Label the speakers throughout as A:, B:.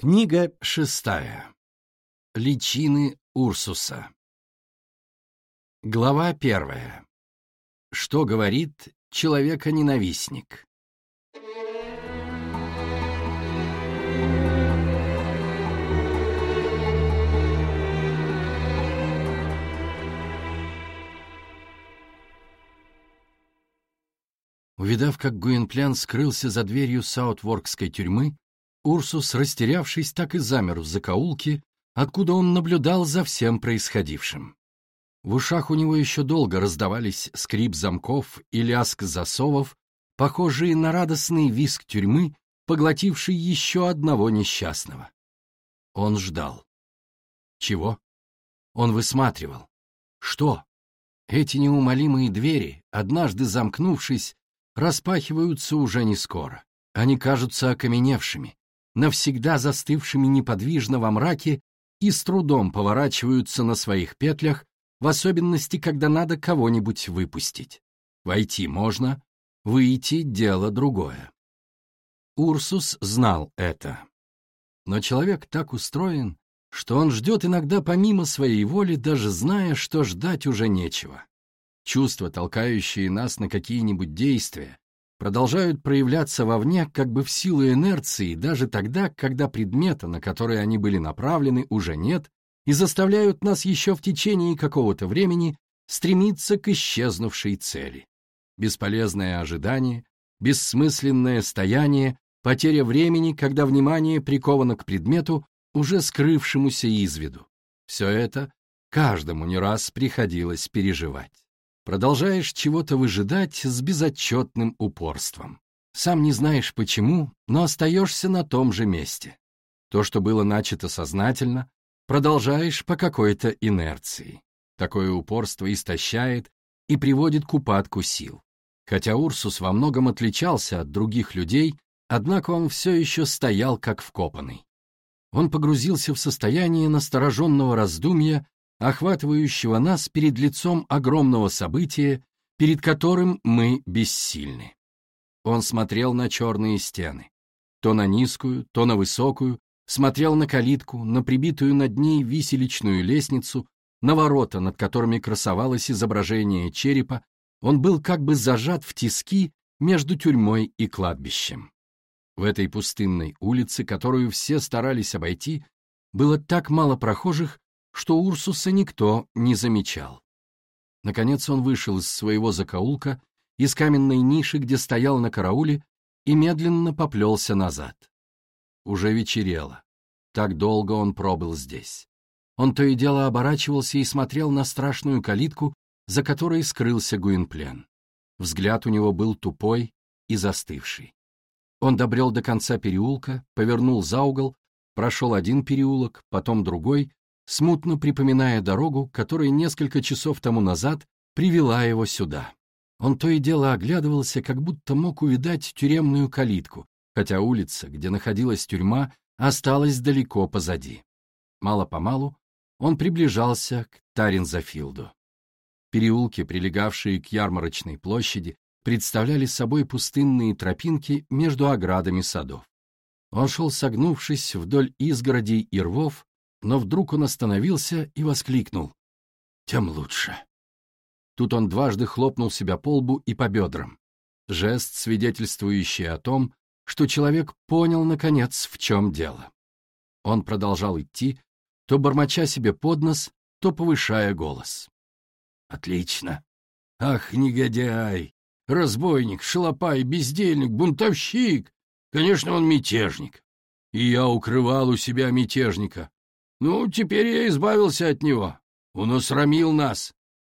A: Книга шестая. Личины Урсуса. Глава первая. Что говорит человека-ненавистник? Увидав, как Гуинплян скрылся за дверью Саутворкской тюрьмы, Урсус, растерявшись, так и замер в закоулке, откуда он наблюдал за всем происходившим. В ушах у него еще долго раздавались скрип замков и лязг засовов, похожие на радостный визг тюрьмы, поглотивший еще одного несчастного. Он ждал. Чего? Он высматривал. Что? Эти неумолимые двери, однажды замкнувшись, распахиваются уже не скоро. Они кажутся окаменевшими, навсегда застывшими неподвижно во мраке и с трудом поворачиваются на своих петлях, в особенности, когда надо кого-нибудь выпустить. Войти можно, выйти — дело другое. Урсус знал это. Но человек так устроен, что он ждет иногда помимо своей воли, даже зная, что ждать уже нечего. Чувства, толкающие нас на какие-нибудь действия, продолжают проявляться вовне как бы в силу инерции даже тогда, когда предмета, на который они были направлены, уже нет, и заставляют нас еще в течение какого-то времени стремиться к исчезнувшей цели. Бесполезное ожидание, бессмысленное стояние, потеря времени, когда внимание приковано к предмету, уже скрывшемуся из виду. Все это каждому не раз приходилось переживать. Продолжаешь чего-то выжидать с безотчетным упорством. Сам не знаешь почему, но остаешься на том же месте. То, что было начато сознательно, продолжаешь по какой-то инерции. Такое упорство истощает и приводит к упадку сил. Хотя Урсус во многом отличался от других людей, однако он все еще стоял как вкопанный. Он погрузился в состояние настороженного раздумья охватывающего нас перед лицом огромного события, перед которым мы бессильны. Он смотрел на черные стены, то на низкую, то на высокую, смотрел на калитку, на прибитую над ней виселичную лестницу, на ворота, над которыми красовалось изображение черепа, он был как бы зажат в тиски между тюрьмой и кладбищем. В этой пустынной улице, которую все старались обойти, было так мало прохожих, что Урсуса никто не замечал. Наконец он вышел из своего закоулка, из каменной ниши, где стоял на карауле, и медленно поплелся назад. Уже вечерело. Так долго он пробыл здесь. Он то и дело оборачивался и смотрел на страшную калитку, за которой скрылся Гуинплен. Взгляд у него был тупой и застывший. Он добрел до конца переулка, повернул за угол, прошел один переулок, потом другой, смутно припоминая дорогу, которая несколько часов тому назад привела его сюда. Он то и дело оглядывался, как будто мог увидать тюремную калитку, хотя улица, где находилась тюрьма, осталась далеко позади. Мало-помалу он приближался к Таринзафилду. Переулки, прилегавшие к ярмарочной площади, представляли собой пустынные тропинки между оградами садов. Он шел согнувшись вдоль изгородей и рвов, но вдруг он остановился и воскликнул. «Тем лучше». Тут он дважды хлопнул себя по лбу и по бедрам. Жест, свидетельствующий о том, что человек понял, наконец, в чем дело. Он продолжал идти, то бормоча себе под нос, то повышая голос. «Отлично! Ах, негодяй! Разбойник, шалопай, бездельник, бунтовщик! Конечно, он мятежник. И я укрывал у себя мятежника. Ну, теперь я избавился от него. Он усрамил нас.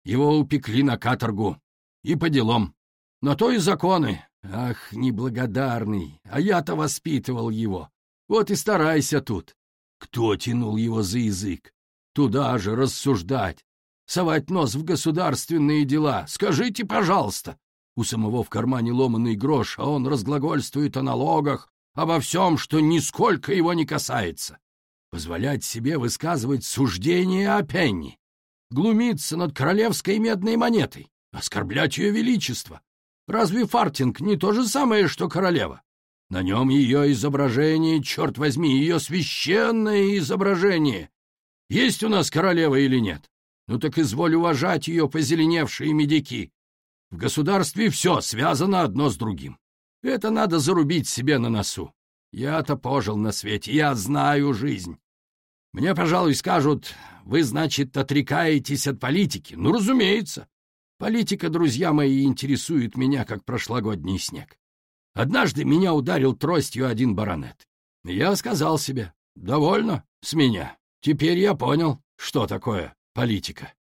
A: Его упекли на каторгу. И по делам. На то и законы. Ах, неблагодарный. А я-то воспитывал его. Вот и старайся тут. Кто тянул его за язык? Туда же рассуждать. Совать нос в государственные дела. Скажите, пожалуйста. У самого в кармане ломаный грош, а он разглагольствует о налогах, обо всем, что нисколько его не касается позволять себе высказывать суждения о Пенни, глумиться над королевской медной монетой, оскорблять ее величество. Разве Фартинг не то же самое, что королева? На нем ее изображение, черт возьми, ее священное изображение. Есть у нас королева или нет? Ну так изволь уважать ее позеленевшие медики. В государстве все связано одно с другим. Это надо зарубить себе на носу. Я-то пожил на свете, я знаю жизнь. Мне, пожалуй, скажут, вы, значит, отрекаетесь от политики. Ну, разумеется. Политика, друзья мои, интересует меня, как прошлогодний снег. Однажды меня ударил тростью один баронет. Я сказал себе, довольно с меня. Теперь я понял, что такое политика.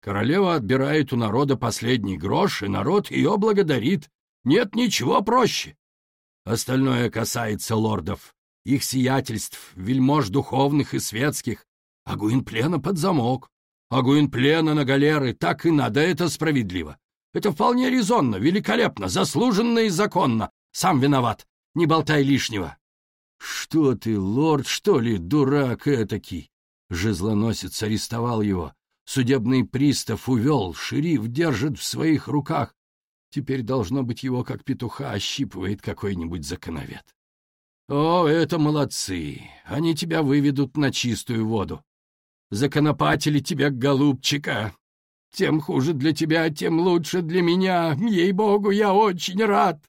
A: Королева отбирает у народа последний грош, и народ ее благодарит. Нет ничего проще. Остальное касается лордов, их сиятельств, вельмож духовных и светских, а Гуинплена под замок. А Гуинплена на галеры так и надо, это справедливо. Это вполне резонно, великолепно, заслуженно и законно. Сам виноват, не болтай лишнего. Что ты, лорд, что ли, дурак этакий? Жезлоносец арестовал его. Судебный пристав увел, шериф держит в своих руках. Теперь, должно быть, его, как петуха, ощипывает какой-нибудь законовед. О, это молодцы! Они тебя выведут на чистую воду. Законопатили тебя, голубчика. Тем хуже для тебя, тем лучше для меня. Ей-богу, я очень рад.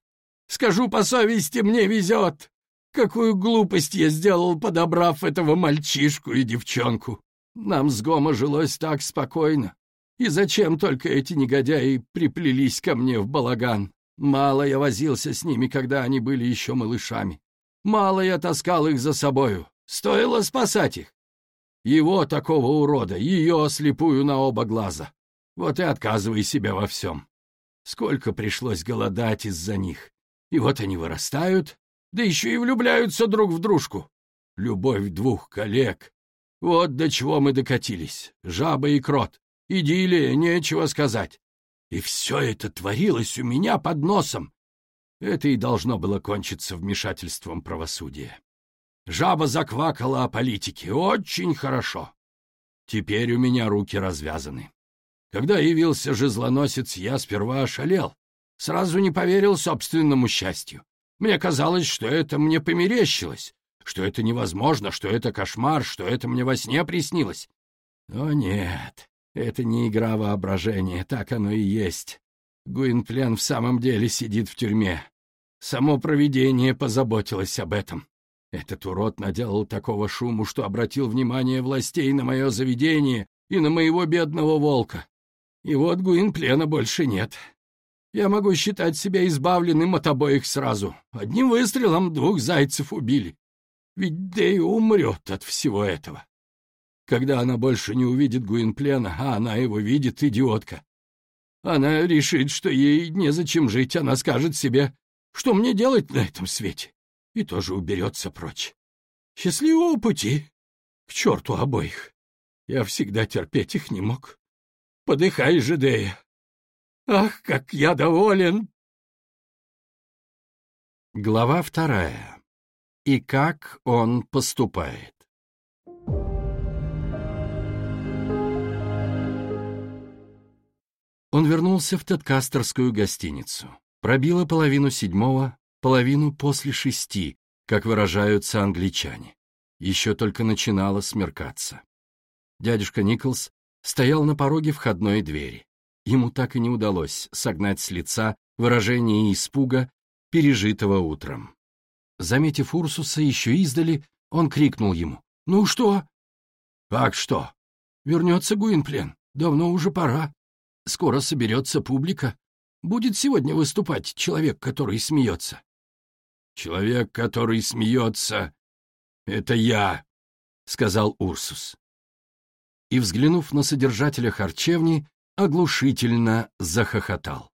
A: Скажу по совести, мне везет. Какую глупость я сделал, подобрав этого мальчишку и девчонку. Нам с Гома жилось так спокойно. И зачем только эти негодяи приплелись ко мне в балаган? Мало я возился с ними, когда они были еще малышами. Мало я таскал их за собою. Стоило спасать их. Его, такого урода, ее слепую на оба глаза. Вот и отказывай себя во всем. Сколько пришлось голодать из-за них. И вот они вырастают, да еще и влюбляются друг в дружку. Любовь двух коллег. Вот до чего мы докатились. Жаба и крот. Идиллия, нечего сказать. И все это творилось у меня под носом. Это и должно было кончиться вмешательством правосудия. Жаба заквакала о политике. Очень хорошо. Теперь у меня руки развязаны. Когда явился жезлоносец, я сперва ошалел. Сразу не поверил собственному счастью. Мне казалось, что это мне померещилось, что это невозможно, что это кошмар, что это мне во сне приснилось. Но нет, это не игра воображения, так оно и есть. Гуинплен в самом деле сидит в тюрьме. Само провидение позаботилось об этом. Этот урод наделал такого шуму, что обратил внимание властей на мое заведение и на моего бедного волка. И вот Гуинплена больше нет. Я могу считать себя избавленным от обоих сразу. Одним выстрелом двух зайцев убили. Ведь Дэй умрет от всего этого. Когда она больше не увидит Гуинплена, а она его видит, идиотка. Она решит, что ей незачем жить, она скажет себе, что мне делать на этом свете, и тоже уберется прочь. Счастливого пути! К черту обоих! Я всегда терпеть их не мог. Подыхай же, Дея! Ах, как я доволен!
B: Глава вторая. И как он поступает. Он вернулся в Теткастерскую гостиницу. Пробило половину седьмого, половину после шести, как выражаются англичане. Еще только начинало смеркаться. Дядюшка Николс стоял на пороге входной двери. Ему так и не удалось согнать с лица выражение испуга, пережитого утром. Заметив Урсуса еще издали, он крикнул ему. «Ну что?» «Как что?» «Вернется Гуинплен. Давно уже пора». Скоро соберется публика. Будет сегодня выступать человек, который смеется. Человек, который смеется, — это я, — сказал Урсус. И, взглянув на содержателя харчевни, оглушительно захохотал.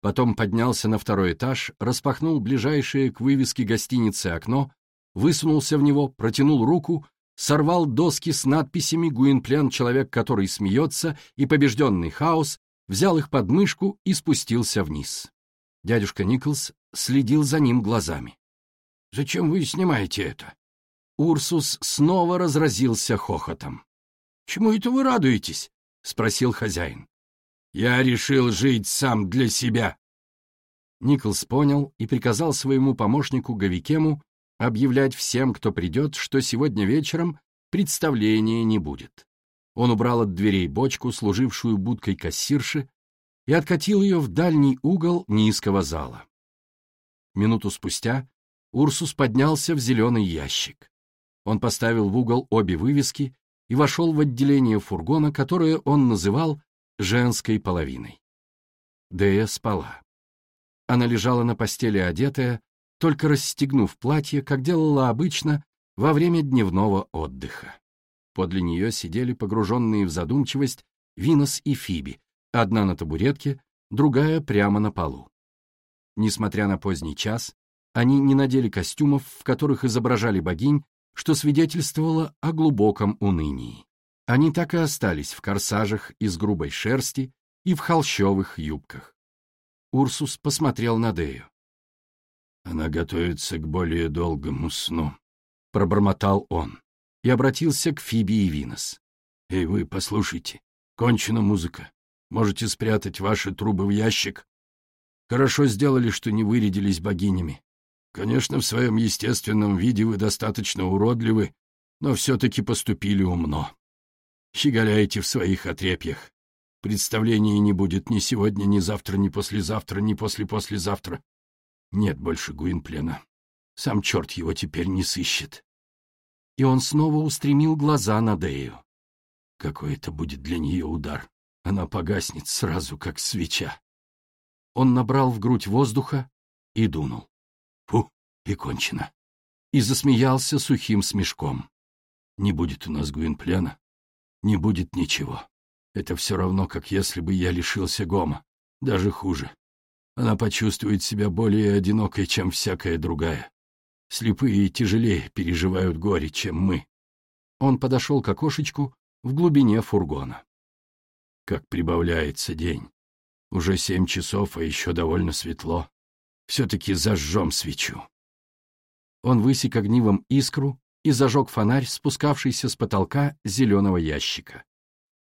B: Потом поднялся на второй этаж, распахнул ближайшее к вывеске гостиницы окно, высунулся в него, протянул руку сорвал доски с надписями «Гуинплен — человек, который смеется» и «Побежденный хаос», взял их под мышку и спустился вниз. Дядюшка Николс следил за ним глазами. «Зачем вы снимаете это?» Урсус снова разразился хохотом. «Чему это вы радуетесь?» — спросил хозяин. «Я решил жить сам для себя». Николс понял и приказал своему помощнику Говикему объявлять всем, кто придет, что сегодня вечером представления не будет. Он убрал от дверей бочку, служившую будкой кассирши, и откатил ее в дальний угол низкого зала. Минуту спустя Урсус поднялся в зеленый ящик. Он поставил в угол обе вывески и вошел в отделение фургона, которое он называл «женской половиной». Дея спала. Она лежала на постели одетая, только расстегнув платье, как делала обычно во время дневного отдыха. Подле нее сидели погруженные в задумчивость Винос и Фиби, одна на табуретке, другая прямо на полу. Несмотря на поздний час, они не надели костюмов, в которых изображали богинь, что свидетельствовало о глубоком унынии. Они так и остались в корсажах из грубой шерсти и в холщовых юбках. Урсус посмотрел на Дею.
A: «Она готовится к более долгому сну», — пробормотал он
B: и обратился к Фиби и Винос.
A: «Эй, вы, послушайте, кончена музыка. Можете спрятать ваши трубы в ящик. Хорошо сделали, что не вырядились богинями. Конечно, в своем естественном виде вы достаточно уродливы, но все-таки поступили умно. Щеголяете в своих отрепьях. Представления не будет ни сегодня, ни завтра, ни послезавтра, ни после-послезавтра. Нет больше Гуинплена. Сам черт его теперь не сыщет.
B: И он снова устремил глаза на Дею.
A: Какой это будет для нее удар. Она погаснет сразу, как свеча.
B: Он набрал в грудь воздуха и дунул.
A: Фу, и кончено.
B: И засмеялся сухим смешком.
A: Не будет у нас Гуинплена, не будет ничего. Это все равно, как если бы я лишился Гома. Даже хуже. Она почувствует себя более одинокой, чем всякая другая. Слепые тяжелее переживают горе, чем мы.
B: Он подошел к окошечку в глубине фургона.
A: Как прибавляется день. Уже семь часов, а еще довольно светло. Все-таки зажжем свечу.
B: Он высек огнивом искру и зажег фонарь, спускавшийся с потолка зеленого ящика.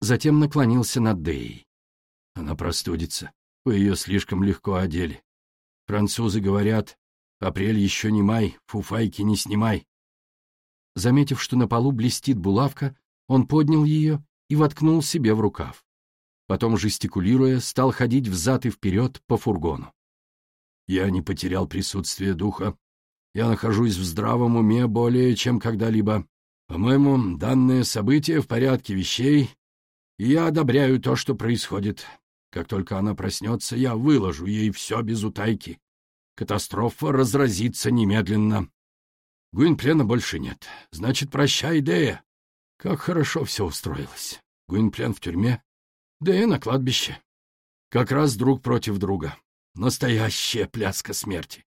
B: Затем наклонился над Деей.
A: Она простудится. Вы ее слишком легко одели. Французы говорят, апрель еще не май, фуфайки не снимай.
B: Заметив, что на полу блестит булавка, он поднял ее и воткнул себе в рукав. Потом, жестикулируя, стал ходить взад и вперед по фургону.
A: Я не потерял присутствие духа. Я нахожусь в здравом уме более, чем когда-либо. По-моему, данное событие в порядке вещей, и я одобряю то, что происходит. Как только она проснется, я выложу ей все без утайки. Катастрофа разразится немедленно. Гуинплена больше нет. Значит, прощай, Дея. Как хорошо все устроилось. Гуинплен в тюрьме, Дея на кладбище. Как раз друг против друга. Настоящая пляска смерти.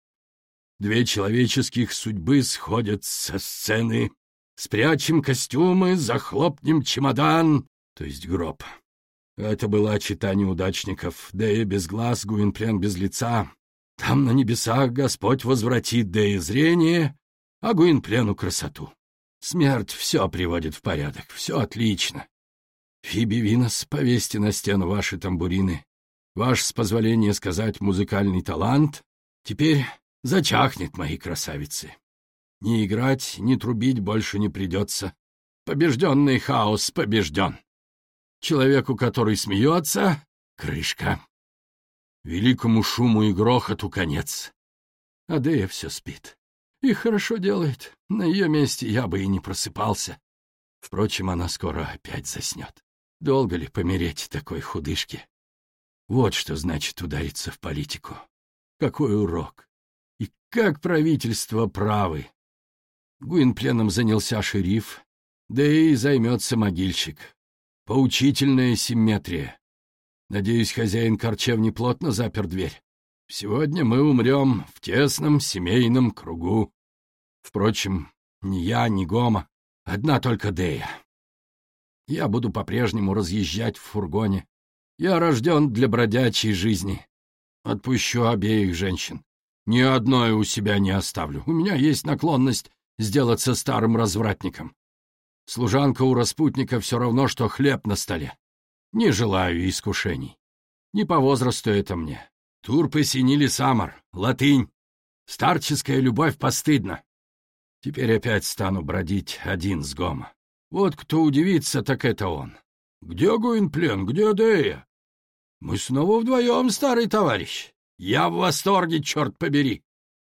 A: Две человеческих судьбы сходят со сцены. Спрячем костюмы, захлопнем чемодан, то есть гроб. Это была чита неудачников. Дея без глаз, Гуинплен без лица. Там на небесах Господь возвратит Дея зрение, а Гуинплену красоту. Смерть все приводит в порядок, все отлично. Фиби Винос, повесьте на стену ваши тамбурины. Ваш, с позволения сказать, музыкальный талант теперь зачахнет, мои красавицы. Ни играть, ни трубить больше не придется. Побежденный хаос побежден. Человеку, который смеется, — крышка. Великому шуму и грохоту конец. Адея все спит. И хорошо делает. На ее месте я бы и не просыпался. Впрочем, она скоро опять заснет. Долго ли помереть такой худышке? Вот что значит удариться в политику. Какой урок! И как правительство правы! Гуинпленом занялся шериф, да и займется могильщик. Поучительная симметрия. Надеюсь, хозяин корчевни плотно запер дверь. Сегодня мы умрем в тесном семейном кругу. Впрочем, ни я, ни Гома, одна только Дея. Я буду по-прежнему разъезжать в фургоне. Я рожден для бродячей жизни. Отпущу обеих женщин. Ни одной у себя не оставлю. У меня есть наклонность сделаться старым развратником. Служанка у распутника все равно, что хлеб на столе. Не желаю искушений. Не по возрасту это мне. Турпы синили самар, латынь. Старческая любовь постыдна. Теперь опять стану бродить один с Гома. Вот кто удивится, так это он. Где Гуинплен, где Дея? Мы снова вдвоем, старый товарищ. Я в восторге, черт побери.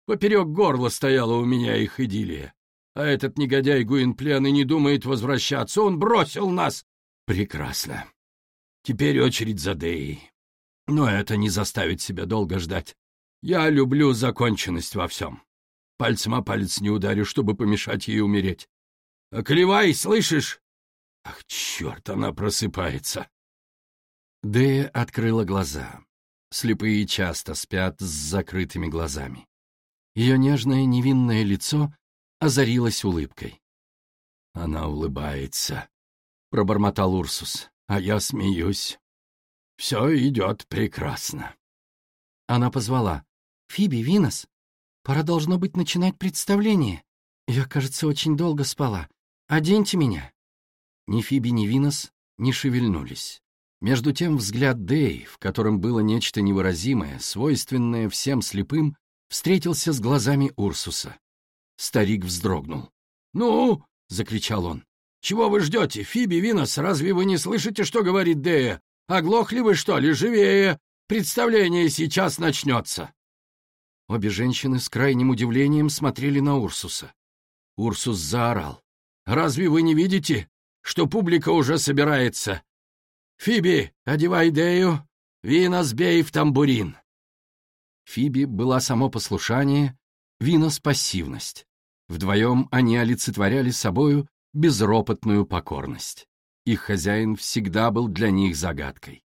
A: Поперек горла стояла у меня их идиллия. А этот негодяй Гуинплен и не думает возвращаться. Он бросил нас. Прекрасно. Теперь очередь за Деей. Но это не заставит себя долго ждать. Я люблю законченность во всем. Пальцем о палец не ударю, чтобы помешать ей умереть. Оклевай, слышишь? Ах, черт, она просыпается.
B: Дея открыла глаза. Слепые часто спят с закрытыми глазами. Ее нежное невинное лицо озарилось улыбкой.
A: «Она улыбается», — пробормотал Урсус, — «а я смеюсь. Все идет прекрасно».
B: Она позвала. «Фиби, Винос, пора должно быть начинать представление. Я, кажется, очень долго спала. Оденьте меня». Ни Фиби, ни Винос не шевельнулись. Между тем взгляд Дэй, в котором было нечто невыразимое, свойственное всем слепым, встретился с глазами Урсуса. Старик вздрогнул.
A: «Ну!» — закричал он. «Чего вы ждете? Фиби, Винос, разве вы не слышите, что говорит Дея? Оглохли вы, что ли? Живее! Представление сейчас начнется!»
B: Обе женщины с крайним удивлением смотрели на Урсуса. Урсус заорал.
A: «Разве вы не видите, что публика уже собирается? Фиби, одевай Дею, Винос бей в тамбурин!»
B: Фиби была само послушание, Винос — пассивность. Вдвоем они олицетворяли собою безропотную покорность. Их хозяин всегда был для них загадкой.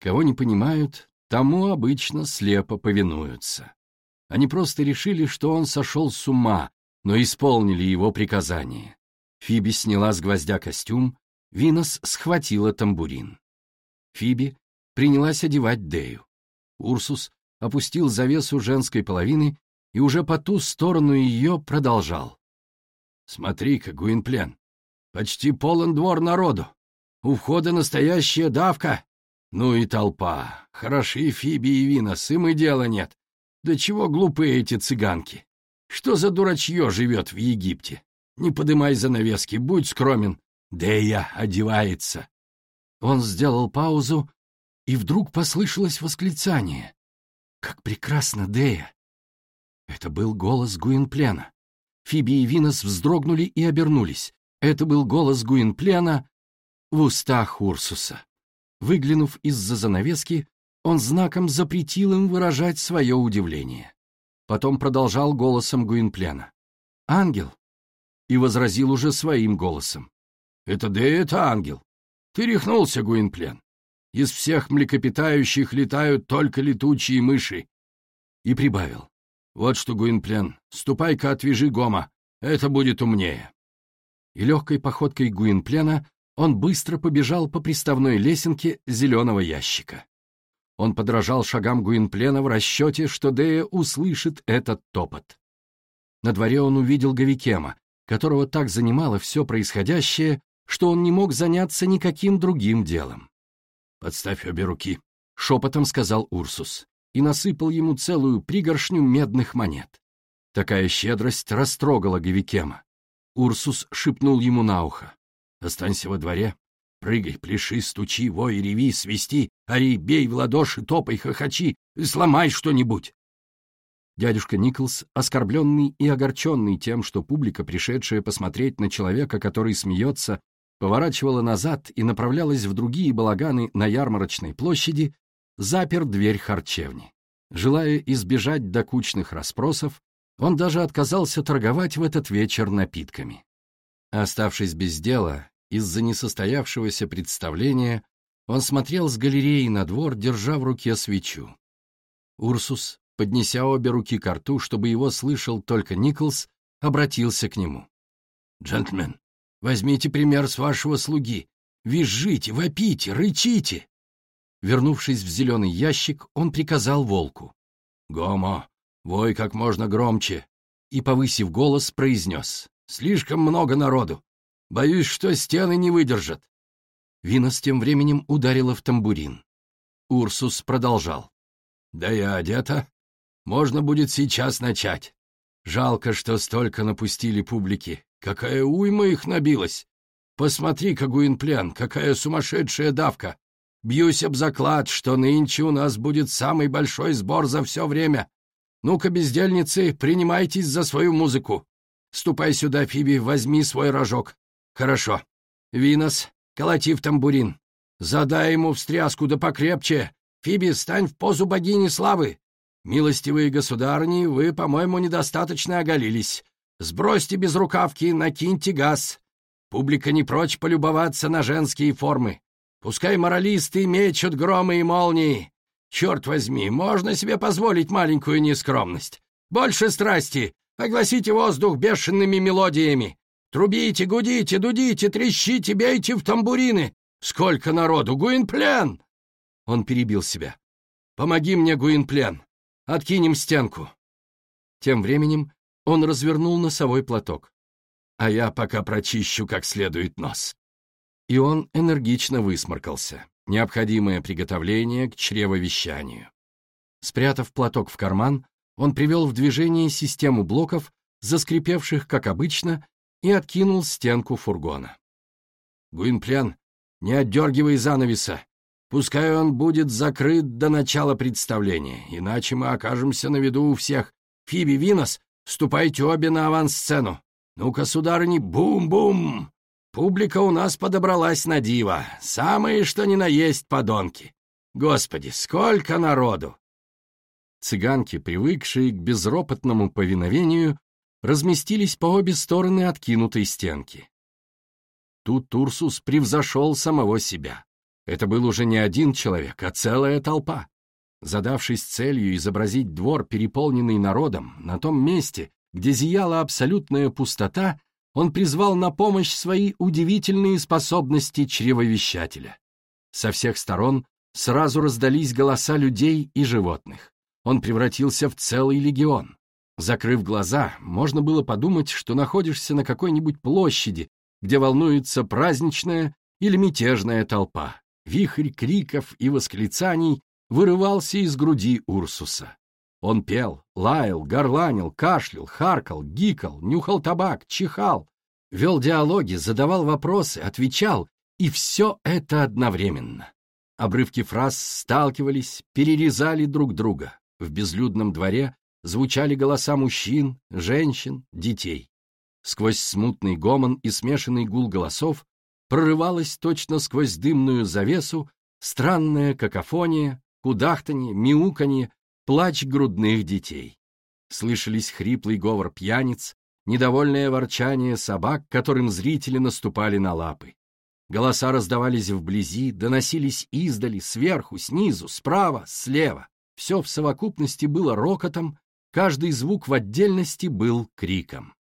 B: Кого не понимают, тому обычно слепо повинуются. Они просто решили, что он сошел с ума, но исполнили его приказание. Фиби сняла с гвоздя костюм, Винос схватила тамбурин. Фиби принялась одевать Дею. Урсус опустил завесу женской половины и уже по ту сторону ее продолжал. «Смотри-ка, Гуинплен, почти полон двор народу. У входа настоящая давка. Ну и толпа. Хороши Фиби и Винос, им и дела нет. Да чего глупые эти цыганки? Что за дурачье живет в Египте? Не подымай занавески, будь скромен. Дея одевается. Он сделал паузу, и вдруг послышалось восклицание. «Как прекрасно, Дея!» Это был голос Гуинплена. Фиби и Винос вздрогнули и обернулись. Это был голос Гуинплена в устах Урсуса. Выглянув из-за занавески, он знаком запретил им выражать свое удивление. Потом продолжал голосом Гуинплена. «Ангел!» И возразил уже своим голосом. «Это да это ангел! Ты рехнулся, Гуинплен! Из всех млекопитающих летают только летучие мыши!» И прибавил. «Вот что, Гуинплен, ступай-ка отвяжи Гома, это будет умнее!» И легкой походкой Гуинплена он быстро побежал по приставной лесенке зеленого ящика. Он подражал шагам Гуинплена в расчете, что Дея услышит этот топот. На дворе он увидел Гавикема, которого так занимало все происходящее, что он не мог заняться никаким другим делом. «Подставь обе руки», — шепотом сказал Урсус, и насыпал ему целую пригоршню медных монет. Такая щедрость растрогала Гавикема. Урсус шепнул ему на ухо. «Останься во дворе, Прыгай, пляши, стучи, вой, реви, свисти, ори, бей в ладоши, топай, хохочи, сломай что-нибудь. Дядюшка Николс, оскорбленный и огорченный тем, что публика, пришедшая посмотреть на человека, который смеется, поворачивала назад и направлялась в другие балаганы на ярмарочной площади, запер дверь харчевни. Желая избежать докучных расспросов, он даже отказался торговать в этот вечер напитками. Оставшись без дела, из-за несостоявшегося представления он смотрел с галереи на двор, держа в руке свечу. Урсус, поднеся обе руки к рту, чтобы его слышал только Николс, обратился к нему. «Джентльмен, возьмите пример с вашего слуги. Визжите, вопите, рычите!» Вернувшись в зеленый ящик, он приказал волку. «Гомо, вой как можно громче!» И, повысив голос, произнес. «Слишком много народу. Боюсь, что стены не выдержат. Винос тем временем ударила в тамбурин. Урсус продолжал. Да я одета. Можно будет сейчас начать. Жалко, что столько напустили публики. Какая уйма их набилась. Посмотри-ка, Гуинплен, какая сумасшедшая давка. Бьюсь об заклад, что нынче у нас будет самый большой сбор за все время. Ну-ка, бездельницы, принимайтесь за свою музыку. Ступай сюда, Фиби, возьми свой рожок. Хорошо. Винос, колоти в тамбурин. Задай ему встряску да покрепче. Фиби, стань в позу богини славы. Милостивые государни, вы, по-моему, недостаточно оголились. Сбросьте безрукавки, накиньте газ. Публика не прочь полюбоваться на женские формы. Пускай моралисты мечут громы и молнии. Черт возьми, можно себе позволить маленькую нескромность. Больше страсти, огласите воздух бешеными мелодиями. Трубите, гудите, дудите, трещите, бейте в тамбурины. Сколько народу! Гуинплен!» Он перебил себя. «Помоги мне, Гуинплен! Откинем стенку!» Тем временем он развернул носовой платок. «А я пока прочищу как следует нос». И он энергично высморкался. Необходимое приготовление к чревовещанию. Спрятав платок в карман, он привел в движение систему блоков, заскрипевших, как обычно, и откинул стенку фургона. «Гуинплен, не отдергивай занавеса. Пускай он будет закрыт до начала представления, иначе мы окажемся на виду у всех. Фиби, Винос, ступайте обе на авансцену. Ну-ка, сударыни, бум-бум! Публика у нас подобралась на диво. Самые, что ни на есть, подонки. Господи, сколько народу! Цыганки, привыкшие к безропотному повиновению, разместились по обе стороны откинутой стенки. Тут Турсус превзошел самого себя. Это был уже не один человек, а целая толпа. Задавшись целью изобразить двор, переполненный народом, на том месте, где зияла абсолютная пустота, он призвал на помощь свои удивительные способности чревовещателя. Со всех сторон сразу раздались голоса людей и животных. Он превратился в целый легион. Закрыв глаза, можно было подумать, что находишься на какой-нибудь площади, где волнуется праздничная или мятежная толпа. Вихрь криков и восклицаний вырывался из груди Урсуса. Он пел, лаял, горланил, кашлял, харкал, гикал, нюхал табак, чихал, вел диалоги, задавал вопросы, отвечал, и все это одновременно. Обрывки фраз сталкивались, перерезали друг друга. В безлюдном дворе звучали голоса мужчин, женщин, детей. Сквозь смутный гомон и смешанный гул голосов прорывалась точно сквозь дымную завесу странная какофония, кудахтанье, мяуканье, плач грудных детей. Слышались хриплый говор пьяниц, недовольное ворчание собак, которым зрители наступали на лапы. Голоса раздавались вблизи, доносились издали, сверху, снизу, справа, слева. Все в совокупности было рокотом, каждый звук в отдельности был криком.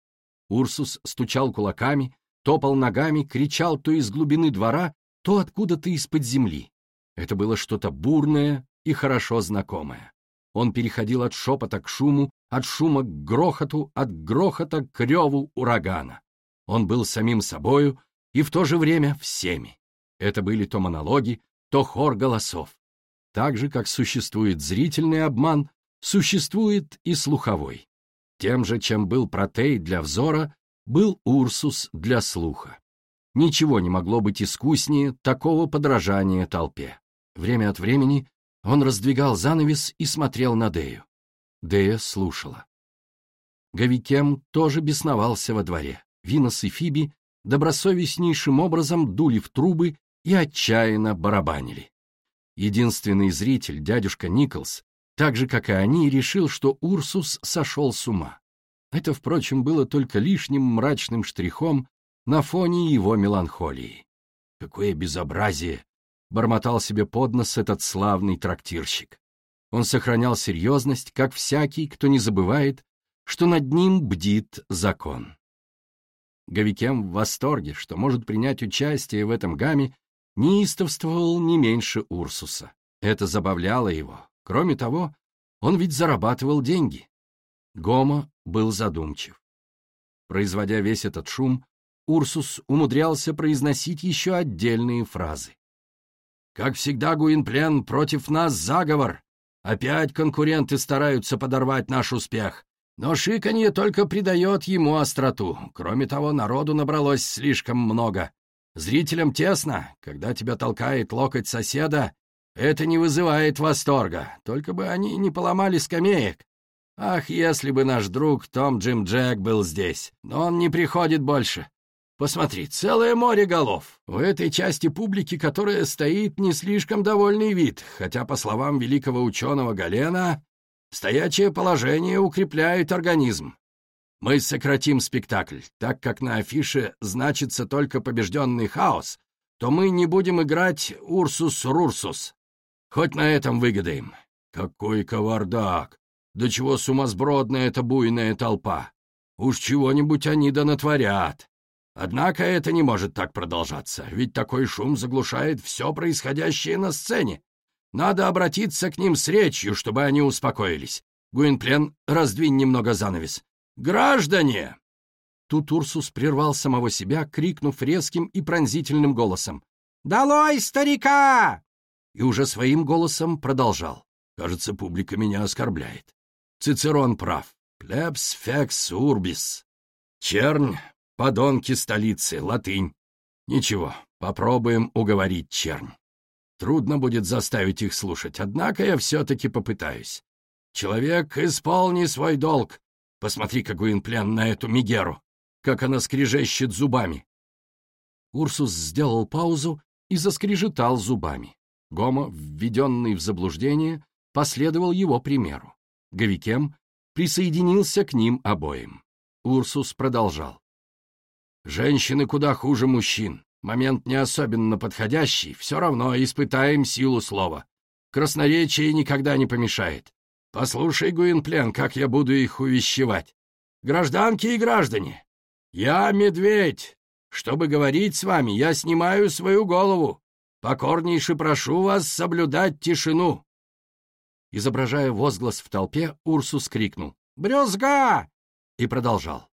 B: Урсус стучал кулаками, топал ногами, кричал то из глубины двора, то откуда-то из-под земли. Это было что-то бурное и хорошо знакомое. Он переходил от шепота к шуму, от шума к грохоту, от грохота к реву урагана. Он был самим собою и в то же время всеми. Это были то монологи, то хор голосов. Так же, как существует зрительный обман, существует и слуховой. Тем же, чем был протей для взора, был Урсус для слуха. Ничего не могло быть искуснее такого подражания толпе. Время от времени он раздвигал занавес и смотрел на Дею. Дея слушала. Гавикем тоже бесновался во дворе. Винос и Фиби добросовестнейшим образом дули в трубы и отчаянно барабанили. Единственный зритель, дядюшка Николс, так же, как и они, решил, что Урсус сошел с ума. Это, впрочем, было только лишним мрачным штрихом на фоне его меланхолии. «Какое безобразие!» — бормотал себе под нос этот славный трактирщик. Он сохранял серьезность, как всякий, кто не забывает, что над ним бдит закон. Говикем в восторге, что может принять участие в этом гамме, неистовствовал не меньше Урсуса. Это забавляло его, Кроме того, он ведь зарабатывал деньги. Гома был задумчив. Производя весь этот шум, Урсус умудрялся произносить еще отдельные фразы. «Как всегда, Гуинплен, против нас заговор! Опять конкуренты стараются подорвать наш успех. Но шиканье только придает ему остроту. Кроме того, народу набралось слишком много. Зрителям тесно, когда тебя толкает локоть соседа, это не вызывает восторга, только бы они не поломали скамеек. Ах, если бы наш друг Том Джим Джек был здесь, но он не приходит больше. Посмотри, целое море голов. В этой части публики, которая стоит, не слишком довольный вид, хотя, по словам великого ученого Галена, стоячее положение укрепляет организм. Мы сократим спектакль, так как на афише значится только побежденный хаос, то мы не будем играть «Урсус Рурсус». Хоть на этом выгодаем. Какой кавардак! До чего сумасбродная эта буйная толпа! Уж чего-нибудь они да натворят. Однако это не может так продолжаться, ведь такой шум заглушает все происходящее на сцене. Надо обратиться к ним с речью, чтобы они успокоились. Гуинплен, раздвинь немного занавес. «Граждане!» Тут Урсус прервал самого себя, крикнув резким и пронзительным голосом. «Долой старика!» И уже своим голосом продолжал. Кажется, публика меня оскорбляет. Цицерон прав. Плебс фекс урбис. Чернь, подонки столицы, латынь. Ничего, попробуем уговорить чернь. Трудно будет заставить их слушать, однако я все-таки попытаюсь. Человек, исполни свой долг. Посмотри-ка, Гуинплен, на эту Мигеру, как она скрежещет зубами. Урсус сделал паузу и заскрежетал зубами. Гомо, введенный в заблуждение, последовал его примеру. Говикем присоединился к ним обоим. Урсус продолжал. «Женщины куда хуже мужчин. Момент не особенно подходящий, все равно испытаем силу слова. Красноречие никогда не помешает. Послушай, Гуинплен, как я буду их увещевать. Гражданки и граждане, я медведь. Чтобы говорить с вами, я снимаю свою голову. Покорнейше прошу вас соблюдать тишину. Изображая возглас в толпе, Урсус крикнул «Брюзга!» и продолжал.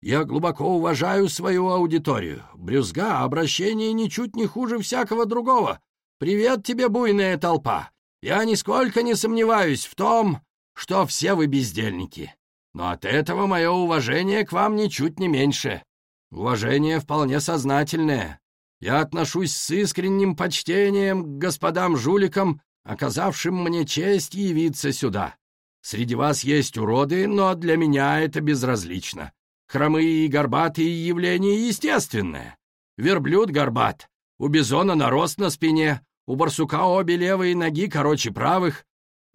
B: «Я глубоко уважаю свою аудиторию. Брюзга — обращение ничуть не хуже всякого другого. Привет тебе, буйная толпа! Я нисколько не сомневаюсь в том, что все вы бездельники. Но от этого мое уважение к вам ничуть не меньше. Уважение вполне сознательное. Я отношусь с искренним почтением к господам-жуликам, оказавшим мне честь явиться сюда. Среди вас есть уроды, но для меня это безразлично. Хромые и горбатые явления естественное. Верблюд горбат, у бизона нарост на спине, у барсука обе левые ноги короче правых.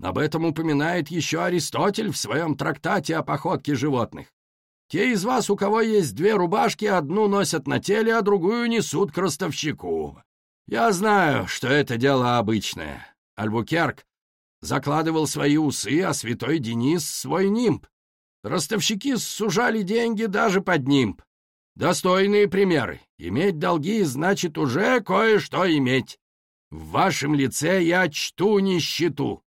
B: Об этом упоминает еще Аристотель в своем трактате о походке животных. Те из вас, у кого есть две рубашки, одну носят на теле, а другую несут к ростовщику. Я знаю, что это дело обычное. Альбукерк закладывал свои усы, а святой Денис — свой нимб. Ростовщики сужали деньги даже под нимб. Достойные примеры. Иметь долги значит уже кое-что иметь. В вашем лице я чту нищету.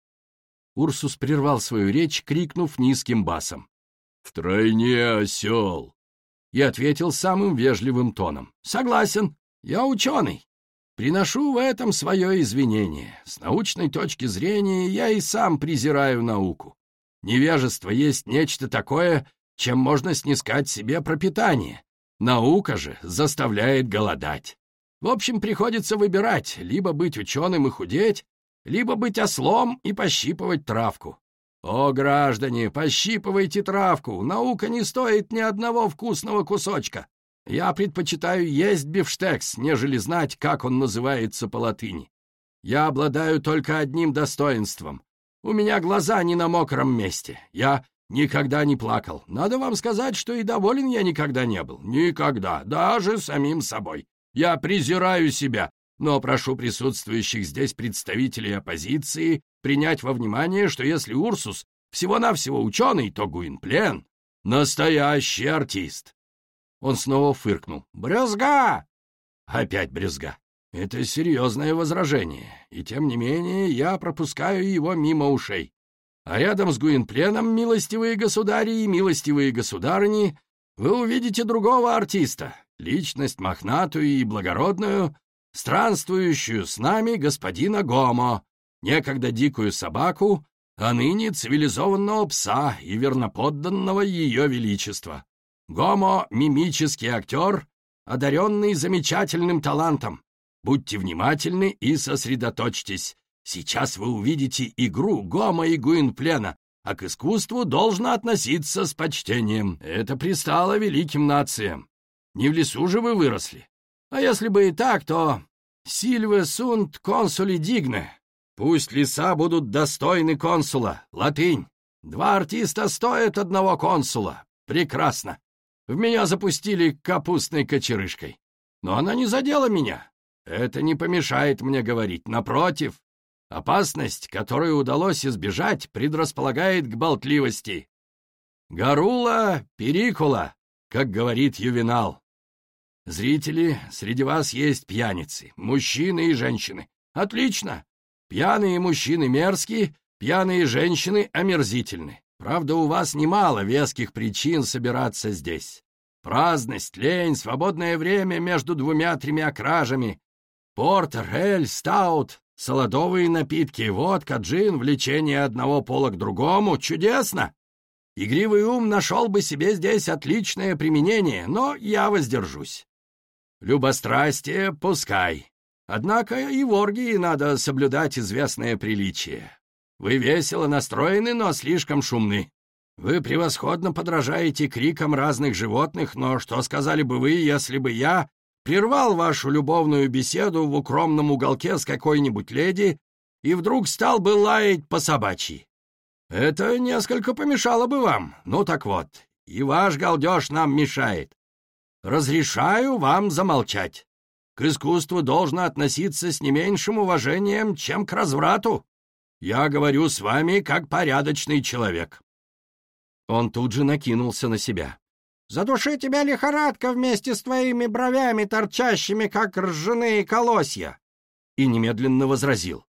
B: Урсус прервал свою речь, крикнув низким басом. «Втройне осел!» И ответил самым вежливым тоном. «Согласен, я ученый. Приношу в этом свое извинение. С научной точки зрения я и сам презираю науку. Невежество есть нечто такое, чем можно снискать себе пропитание. Наука же заставляет голодать. В общем, приходится выбирать, либо быть ученым и худеть, либо быть ослом и пощипывать травку. О, граждане, пощипывайте травку, наука не стоит ни одного вкусного кусочка. Я предпочитаю есть бифштекс, нежели знать, как он называется по латыни. Я обладаю только одним достоинством. У меня глаза не на мокром месте. Я никогда не плакал. Надо вам сказать, что и доволен я никогда не был. Никогда, даже самим собой. Я презираю себя, но прошу присутствующих здесь представителей оппозиции принять во внимание, что если Урсус всего-навсего ученый, то Гуинплен — настоящий артист. Он снова фыркнул. «Брюзга!» Опять брюзга. Это серьезное возражение, и тем не менее я пропускаю его мимо ушей. А рядом с Гуинпленом, милостивые государи и милостивые государыни, вы увидите другого артиста, личность мохнатую и благородную, странствующую с нами господина Гомо, некогда дикую собаку, а ныне цивилизованного пса и верноподданного ее величества. Гомо — мимический актер, одаренный замечательным талантом. Будьте внимательны и сосредоточьтесь. Сейчас вы увидите игру Гома и Гуинплена, а к искусству должно относиться с почтением. Это пристало великим нациям. Не в лесу же вы выросли. А если бы и так, то «Сильве сунт консули дигне». Пусть леса будут достойны консула. Латынь. Два артиста стоят одного консула. Прекрасно. В меня запустили капустной кочерышкой. Но она не задела меня. Это не помешает мне говорить. Напротив, опасность, которую удалось избежать, предрасполагает к болтливости. Гарула перикула, как говорит Ювенал. Зрители, среди вас есть пьяницы, мужчины и женщины. Отлично. Пьяные мужчины мерзкие, пьяные женщины омерзительны. Правда, у вас немало веских причин собираться здесь. Праздность, лень, свободное время между двумя-тремя кражами. Портер, эль, стаут, солодовые напитки, водка, джин, влечение одного пола к другому. Чудесно! Игривый ум нашел бы себе здесь отличное применение, но я воздержусь. Любострастие пускай. Однако и в оргии надо соблюдать известное приличие. Вы весело настроены, но слишком шумны. Вы превосходно подражаете крикам разных животных, но что сказали бы вы, если бы я прервал вашу любовную беседу в укромном уголке с какой-нибудь леди и вдруг стал бы лаять по собачьи? Это несколько помешало бы вам. Ну так вот, и ваш галдеж нам мешает. Разрешаю вам замолчать. К искусству должно относиться с не меньшим уважением, чем к разврату. Я говорю с вами как порядочный человек». Он тут же накинулся на себя. «Задуши тебя лихорадка вместе с твоими бровями, торчащими, как ржаные колосья!» И немедленно возразил.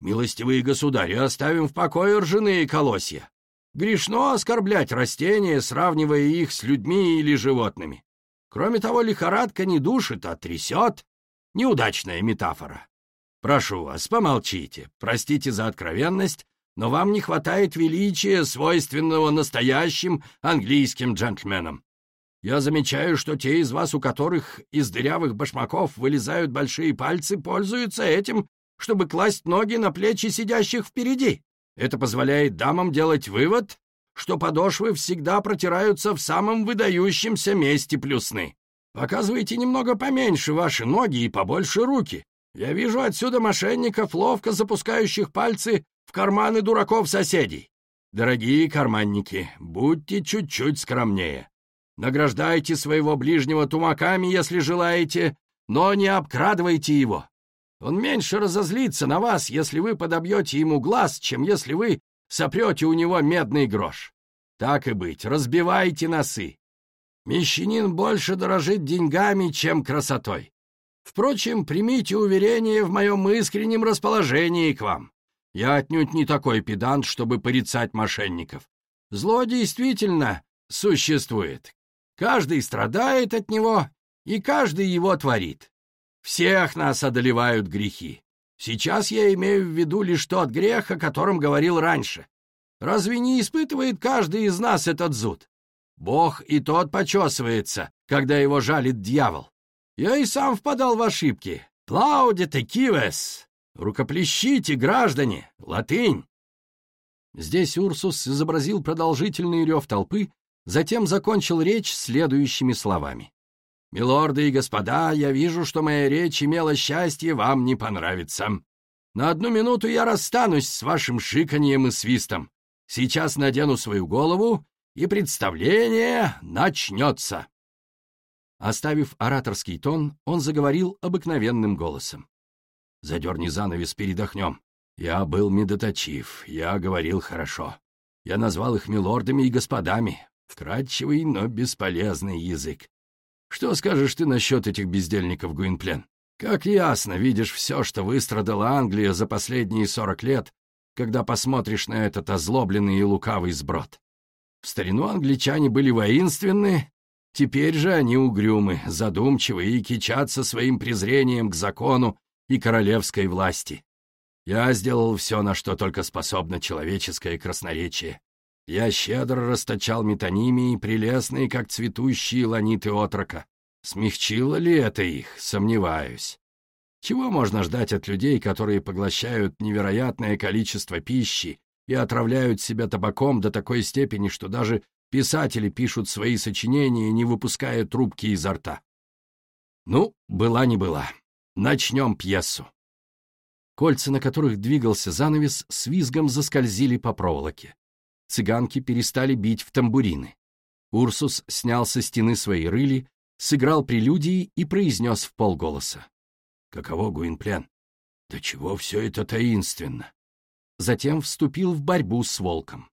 B: «Милостивые государи, оставим в покое ржаные колосья. Грешно оскорблять растения, сравнивая их с людьми или животными. Кроме того, лихорадка не душит, а трясет. Неудачная метафора. Прошу вас, помолчите, простите за откровенность, но вам не хватает величия, свойственного настоящим английским джентльменам. Я замечаю, что те из вас, у которых из дырявых башмаков вылезают большие пальцы, пользуются этим, чтобы класть ноги на плечи сидящих впереди. Это позволяет дамам делать вывод, что подошвы всегда протираются в самом выдающемся месте плюсны. Показывайте немного поменьше ваши ноги и побольше руки. Я вижу отсюда мошенников, ловко запускающих пальцы в карманы дураков-соседей. Дорогие карманники, будьте чуть-чуть скромнее. Награждайте своего ближнего тумаками, если желаете, но не обкрадывайте его. Он меньше разозлится на вас, если вы подобьете ему глаз, чем если вы сопрете у него медный грош. Так и быть, разбивайте носы. Мещанин больше дорожит деньгами, чем красотой. Впрочем, примите уверение в моем искреннем расположении к вам. Я отнюдь не такой педант, чтобы порицать мошенников. Зло действительно существует. Каждый страдает от него, и каждый его творит. Всех нас одолевают грехи. Сейчас я имею в виду лишь тот грех, о котором говорил раньше. Разве не испытывает каждый из нас этот зуд? Бог и тот почесывается, когда его жалит дьявол. Я и сам впадал в ошибки. Плаудите кивес! Рукоплещите, граждане! Латынь!» Здесь Урсус изобразил продолжительный рев толпы, затем закончил речь следующими словами. «Милорды и господа, я вижу, что моя речь имела счастье вам не понравится. На одну минуту я расстанусь с вашим шиканьем и свистом. Сейчас надену свою голову, и представление начнется». Оставив ораторский тон, он заговорил обыкновенным голосом. «Задерни занавес, передохнем. Я был медоточив, я говорил хорошо. Я назвал их милордами и господами. Вкрадчивый, но бесполезный язык. Что скажешь ты насчет этих бездельников, Гуинплен? Как ясно видишь все, что выстрадала Англия за последние сорок лет, когда посмотришь на этот озлобленный и лукавый сброд. В старину англичане были воинственны, теперь же они угрюмы, задумчивы и кичатся своим презрением к закону и королевской власти. Я сделал все, на что только способно человеческое красноречие. Я щедро расточал метонимии, прелестные, как цветущие ланиты отрока. Смягчило ли это их, сомневаюсь. Чего можно ждать от людей, которые поглощают невероятное количество пищи и отравляют себя табаком до такой степени, что даже писатели пишут свои сочинения, не выпуская трубки изо рта? Ну, была не была. Начнем пьесу. Кольца, на которых двигался занавес, с визгом заскользили по проволоке. Цыганки перестали бить в тамбурины. Урсус снял со стены свои рыли, сыграл прелюдии и произнес в полголоса. «Каково, Гуинплен? Да чего все это таинственно?» Затем вступил в борьбу с волком.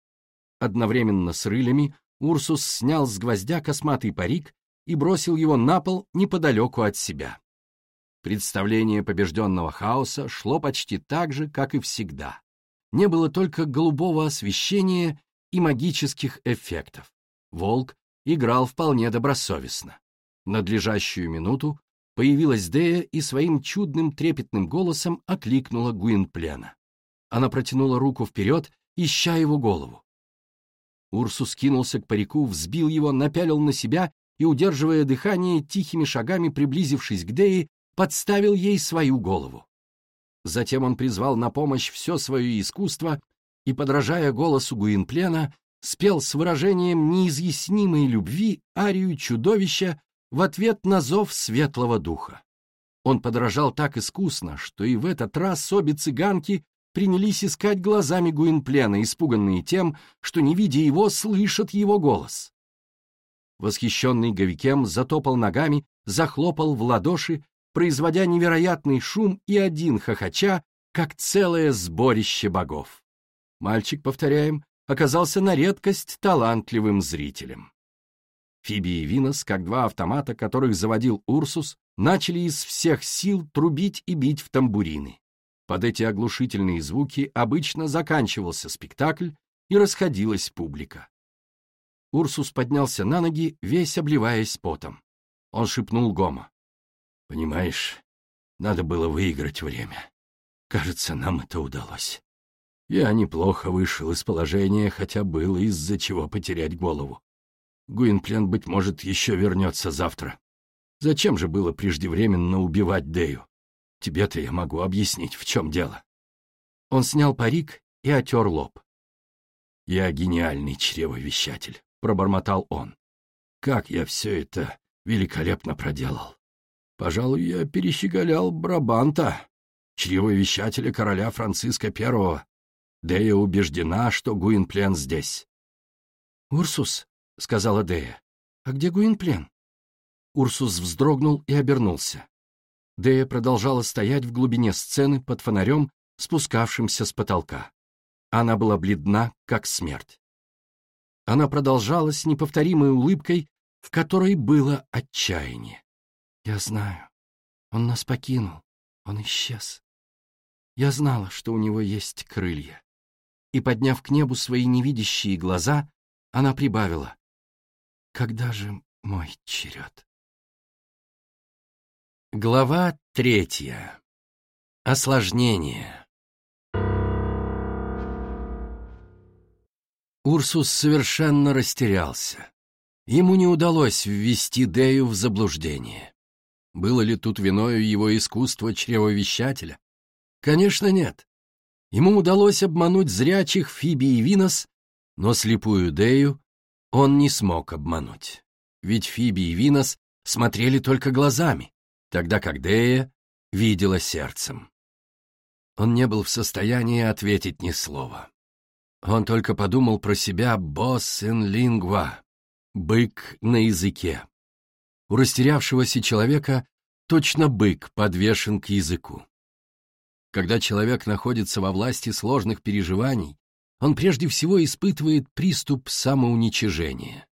B: Одновременно с рылями Урсус снял с гвоздя косматый парик и бросил его на пол неподалеку от себя. Представление побежденного хаоса шло почти так же, как и всегда. Не было только голубого освещения и магических эффектов. Волк играл вполне добросовестно. В надлежащую минуту появилась Дея и своим чудным трепетным голосом окликнула Гуинплена. Она протянула руку вперед, ища его голову. Урсус кинулся к парику, взбил его, напялил на себя и, удерживая дыхание, тихими шагами приблизившись к Дее, подставил ей свою голову. Затем он призвал на помощь все свое искусство и, подражая голосу Гуинплена, спел с выражением неизъяснимой любви арию чудовища в ответ на зов светлого духа. Он подражал так искусно, что и в этот раз обе цыганки принялись искать глазами Гуинплена, испуганные тем, что, не видя его, слышат его голос. Восхищенный Говикем затопал ногами, захлопал в ладоши, производя невероятный шум и один хохоча, как целое сборище богов. Мальчик, повторяем, оказался на редкость талантливым зрителем. Фиби и Винос, как два автомата, которых заводил Урсус, начали из всех сил трубить и бить в тамбурины. Под эти оглушительные звуки обычно заканчивался спектакль и расходилась публика. Урсус поднялся на ноги, весь обливаясь потом. Он шепнул Гома. «Понимаешь, надо было выиграть время. Кажется, нам это удалось. Я неплохо вышел из положения, хотя было из-за чего потерять голову. Гуинплен, быть может, еще вернется завтра. Зачем же было преждевременно убивать Дею? Тебе-то я могу объяснить, в чем дело». Он снял парик и отер лоб. «Я гениальный чревовещатель пробормотал он. Как я все это великолепно проделал. Пожалуй, я перещеголял Брабанта, чревовещателя короля Франциска I. Дея убеждена, что Гуинплен здесь. «Урсус», — сказала Дея, — «а где Гуинплен?» Урсус вздрогнул и обернулся. Дея продолжала стоять в глубине сцены под фонарем, спускавшимся с потолка. Она была бледна, как смерть. Она продолжала с неповторимой улыбкой, в которой было отчаяние. «Я знаю. Он нас покинул. Он исчез. Я знала, что у него есть крылья». И, подняв к небу свои невидящие глаза, она прибавила. «Когда же мой черед?» Глава третья. Осложнение. Урсус совершенно растерялся. Ему не удалось ввести Дею в заблуждение. Было ли тут виною его искусство чревовещателя? Конечно, нет. Ему удалось обмануть зрячих Фиби и Винос, но слепую Дею он не смог обмануть. Ведь Фиби и Винос смотрели только глазами, тогда как Дея видела сердцем. Он не был в состоянии ответить ни слова. Он только подумал про себя «босс ин лингва» — «бык на языке». У растерявшегося человека точно бык подвешен к языку. Когда человек находится во власти сложных переживаний, он прежде всего испытывает приступ самоуничижения.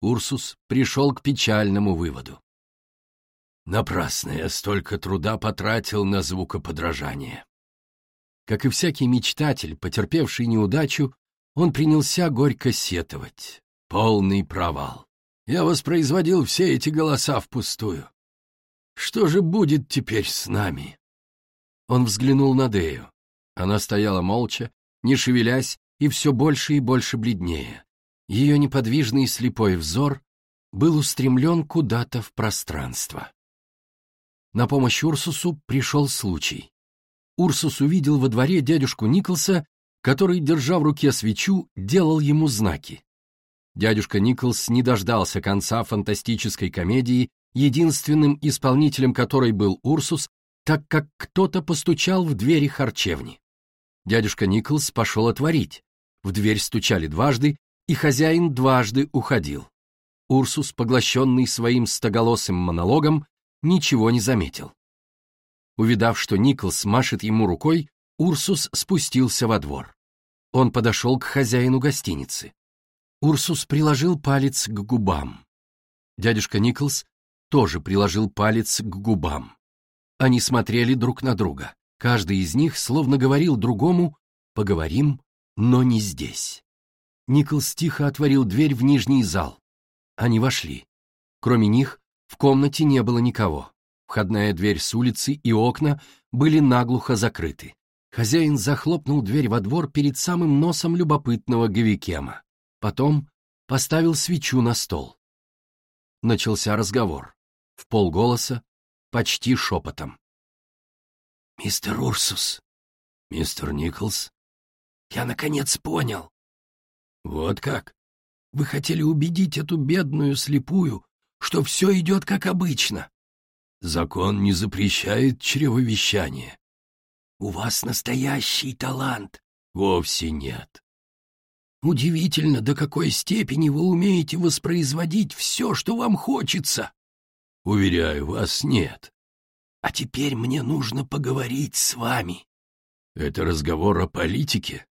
B: Урсус пришел к печальному выводу. Напрасно я столько труда потратил на звукоподражание. Как и всякий мечтатель, потерпевший неудачу, он принялся горько сетовать. Полный провал. Я воспроизводил все эти голоса впустую. Что же будет теперь с нами? Он взглянул на Дею. Она стояла молча, не шевелясь и все больше и больше бледнее. Ее неподвижный слепой взор был устремлен куда-то в пространство. На помощь Урсусу пришел случай. Урсус увидел во дворе дядюшку Николса, который, держа в руке свечу, делал ему знаки. Дядюшка Николс не дождался конца фантастической комедии, единственным исполнителем которой был Урсус, так как кто-то постучал в двери харчевни. Дядюшка Николс пошел отворить. В дверь стучали дважды, и хозяин дважды уходил. Урсус, поглощенный своим стоголосым монологом, ничего не заметил. Увидав, что Николс машет ему рукой, Урсус спустился во двор. Он подошел к хозяину гостиницы. Урсус приложил палец к губам. Дядюшка Николс тоже приложил палец к губам. Они смотрели друг на друга. Каждый из них словно говорил другому «поговорим, но не здесь». Николс тихо отворил дверь в нижний зал. Они вошли. Кроме них, в комнате не было никого. Входная дверь с улицы и окна были наглухо закрыты. Хозяин захлопнул дверь во двор перед самым носом любопытного Гавикема. Потом поставил свечу на стол. Начался разговор. В полголоса, почти шепотом. «Мистер Урсус, мистер Николс, я наконец понял». «Вот как? Вы хотели убедить эту бедную слепую, что все идет как обычно. Закон не запрещает чревовещание. У вас настоящий талант. Вовсе нет. Удивительно, до какой степени вы умеете воспроизводить все, что вам хочется. Уверяю вас, нет. А теперь мне нужно поговорить с вами. Это разговор о политике?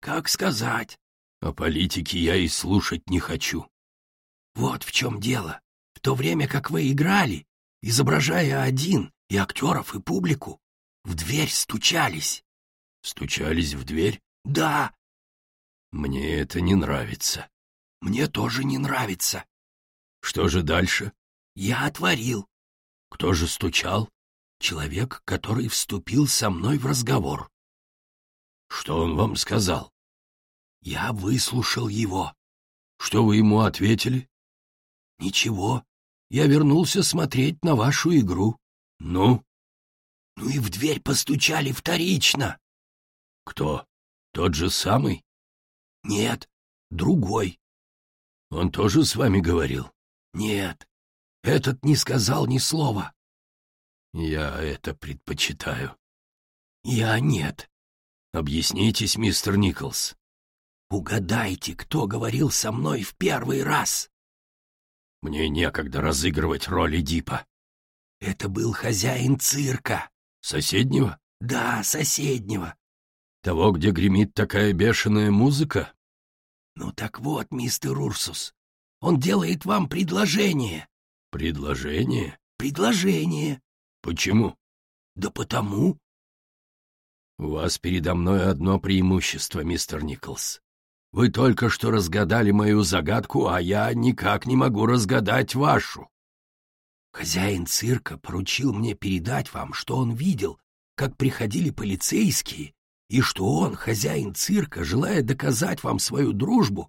B: Как сказать? О политике я и слушать не хочу. Вот в чем дело. В то время как вы играли, изображая один, и актеров, и публику, в дверь стучались. Стучались в дверь? Да. Мне это не нравится. Мне тоже не нравится. Что же дальше? Я отворил. Кто же стучал? Человек, который вступил со мной в разговор. Что он вам сказал? Я выслушал его. Что вы ему ответили? Ничего. Я вернулся смотреть на вашу игру. Ну? Ну и в дверь постучали вторично. Кто? Тот же самый? Нет, другой. Он тоже с вами говорил? Нет, этот не сказал ни слова. Я это предпочитаю. Я нет. Объяснитесь, мистер Николс. Угадайте, кто говорил со мной в первый раз. Мне некогда разыгрывать роли Дипа. Это был хозяин цирка. Соседнего? Да, соседнего. Того, где гремит такая бешеная музыка? Ну так вот, мистер Урсус, он делает вам предложение. Предложение? Предложение. Почему? Да потому. У вас передо мной одно преимущество, мистер Николс. Вы только что разгадали мою загадку, а я никак не могу разгадать вашу. Хозяин цирка поручил мне передать вам, что он видел, как приходили полицейские, и что он, хозяин цирка, желая доказать вам свою дружбу,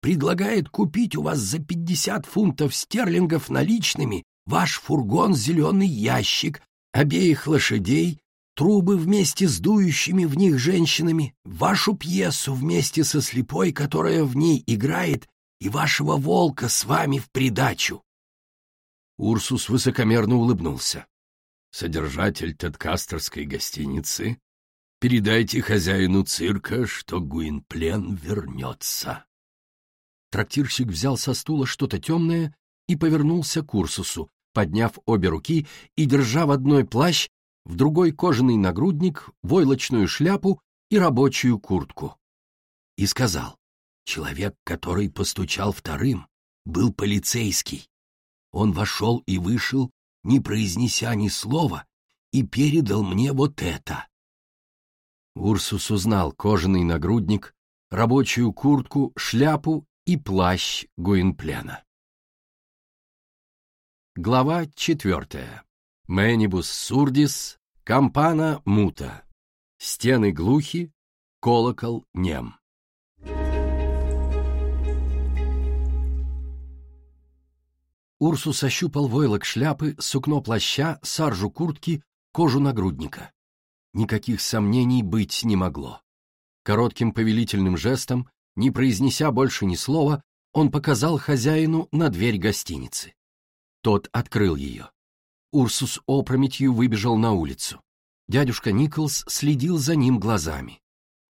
B: предлагает купить у вас за пятьдесят фунтов стерлингов наличными ваш фургон «Зеленый ящик», обеих лошадей трубы вместе с дующими в них женщинами, вашу пьесу вместе со слепой, которая в ней играет, и вашего волка с вами в придачу. Урсус высокомерно улыбнулся. Содержатель Теткастерской гостиницы, передайте хозяину цирка, что Гуинплен вернется. Трактирщик взял со стула что-то темное и повернулся к Урсусу, подняв обе руки и держа в одной плащ, в другой кожаный нагрудник, войлочную шляпу и рабочую куртку. И сказал, человек, который постучал вторым, был полицейский. Он вошел и вышел, не произнеся ни слова, и передал мне вот это. Урсус узнал кожаный нагрудник, рабочую куртку, шляпу и плащ Гуинплена. Глава четвертая. Менибус сурдис, кампана мута. Стены глухи, колокол нем. Урсус ощупал войлок шляпы, сукно плаща, саржу куртки, кожу нагрудника. Никаких сомнений быть не могло. Коротким повелительным жестом, не произнеся больше ни слова, он показал хозяину на дверь гостиницы. Тот открыл ее. Урсус опрометью выбежал на улицу. Дядюшка Николс следил за ним глазами.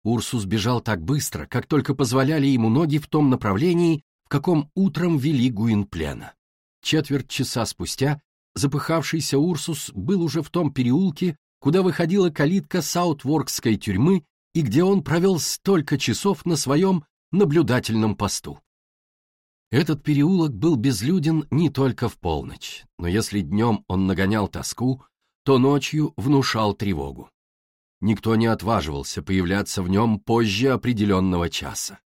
B: Урсус бежал так быстро, как только позволяли ему ноги в том направлении, в каком утром вели Гуинплена. Четверть часа спустя запыхавшийся Урсус был уже в том переулке, куда выходила калитка Саутворкской тюрьмы и где он провел столько часов на своем наблюдательном посту. Этот переулок был безлюден не только в полночь, но если днем он нагонял тоску, то ночью внушал тревогу. Никто не отваживался появляться в нем позже определенного часа.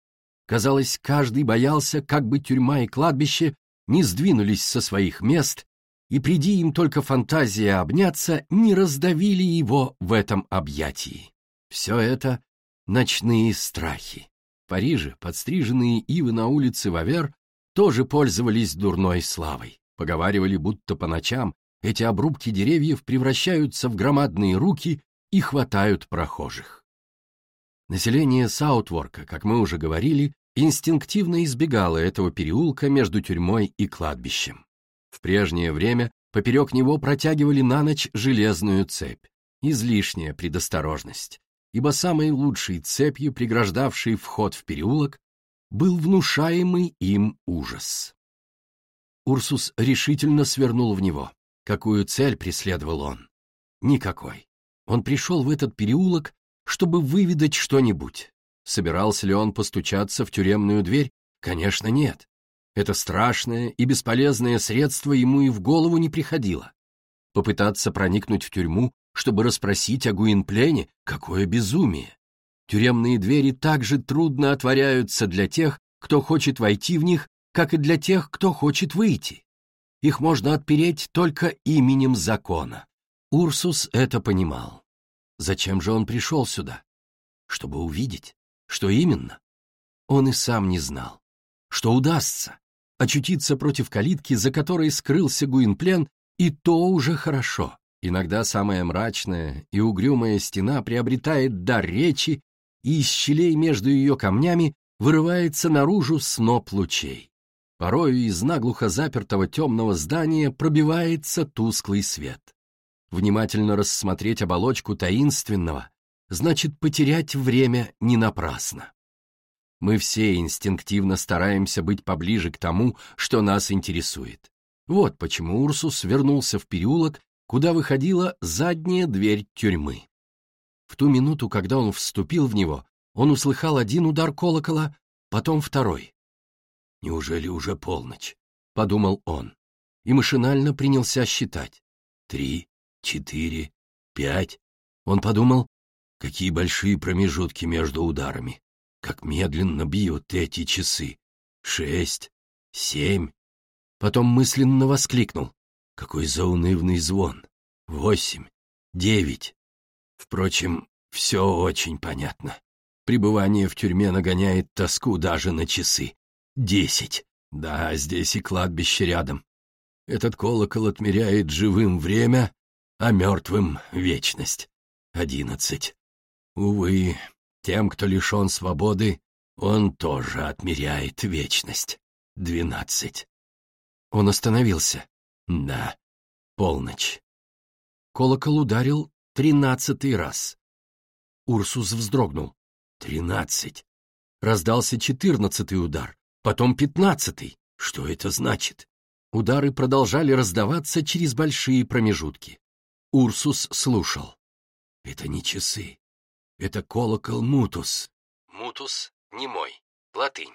B: Казалось, каждый боялся, как бы тюрьма и кладбище не сдвинулись со своих мест, и приди им только фантазия обняться, не раздавили его в этом объятии. Все это — ночные страхи. В Париже подстриженные ивы на улице Вавер тоже пользовались дурной славой. Поговаривали, будто по ночам эти обрубки деревьев превращаются в громадные руки и хватают прохожих. Население Саутворка, как мы уже говорили, инстинктивно избегало этого переулка между тюрьмой и кладбищем. В прежнее время поперек него протягивали на ночь железную цепь. Излишняя предосторожность, ибо самой лучшей цепью, преграждавшей вход в переулок, был внушаемый им ужас. Урсус решительно свернул в него. Какую цель преследовал он? Никакой. Он пришел в этот переулок, чтобы выведать что-нибудь. Собирался ли он постучаться в тюремную дверь? Конечно, нет. Это страшное и бесполезное средство ему и в голову не приходило. Попытаться проникнуть в тюрьму, чтобы расспросить о Гуинплене, какое безумие. Тюремные двери так же трудно отворяются для тех, кто хочет войти в них, как и для тех, кто хочет выйти. Их можно отпереть только именем закона. Урсус это понимал. Зачем же он пришел сюда? Чтобы увидеть. Что именно? Он и сам не знал. Что удастся? Очутиться против калитки, за которой скрылся Гуинплен, и то уже хорошо. Иногда самая мрачная и угрюмая стена приобретает дар речи и из щелей между ее камнями вырывается наружу сноп лучей. Порою из наглухо запертого темного здания пробивается тусклый свет. Внимательно рассмотреть оболочку таинственного значит потерять время не напрасно. Мы все инстинктивно стараемся быть поближе к тому, что нас интересует. Вот почему Урсус вернулся в переулок, куда выходила задняя дверь тюрьмы. В ту минуту, когда он вступил в него, он услыхал один удар колокола, потом второй. «Неужели уже полночь?» — подумал он, и машинально принялся считать. «Три, четыре, пять». Он подумал, какие большие промежутки между ударами, как медленно бьют эти часы. Шесть, семь. Потом мысленно воскликнул. Какой заунывный звон. Восемь, девять. Впрочем, все очень понятно. Пребывание в тюрьме нагоняет тоску даже на часы. Десять. Да, здесь и кладбище рядом. Этот колокол отмеряет живым время, а мертвым — вечность. Одиннадцать. Увы, тем, кто лишен свободы, он тоже отмеряет вечность. Двенадцать. Он остановился. Да, полночь. Колокол ударил тринадцатый раз. Урсус вздрогнул. Тринадцать. Раздался четырнадцатый удар, потом пятнадцатый. Что это значит? Удары продолжали раздаваться через большие промежутки. Урсус слушал. Это не часы. Это колокол Мутус. Мутус — немой. Латынь.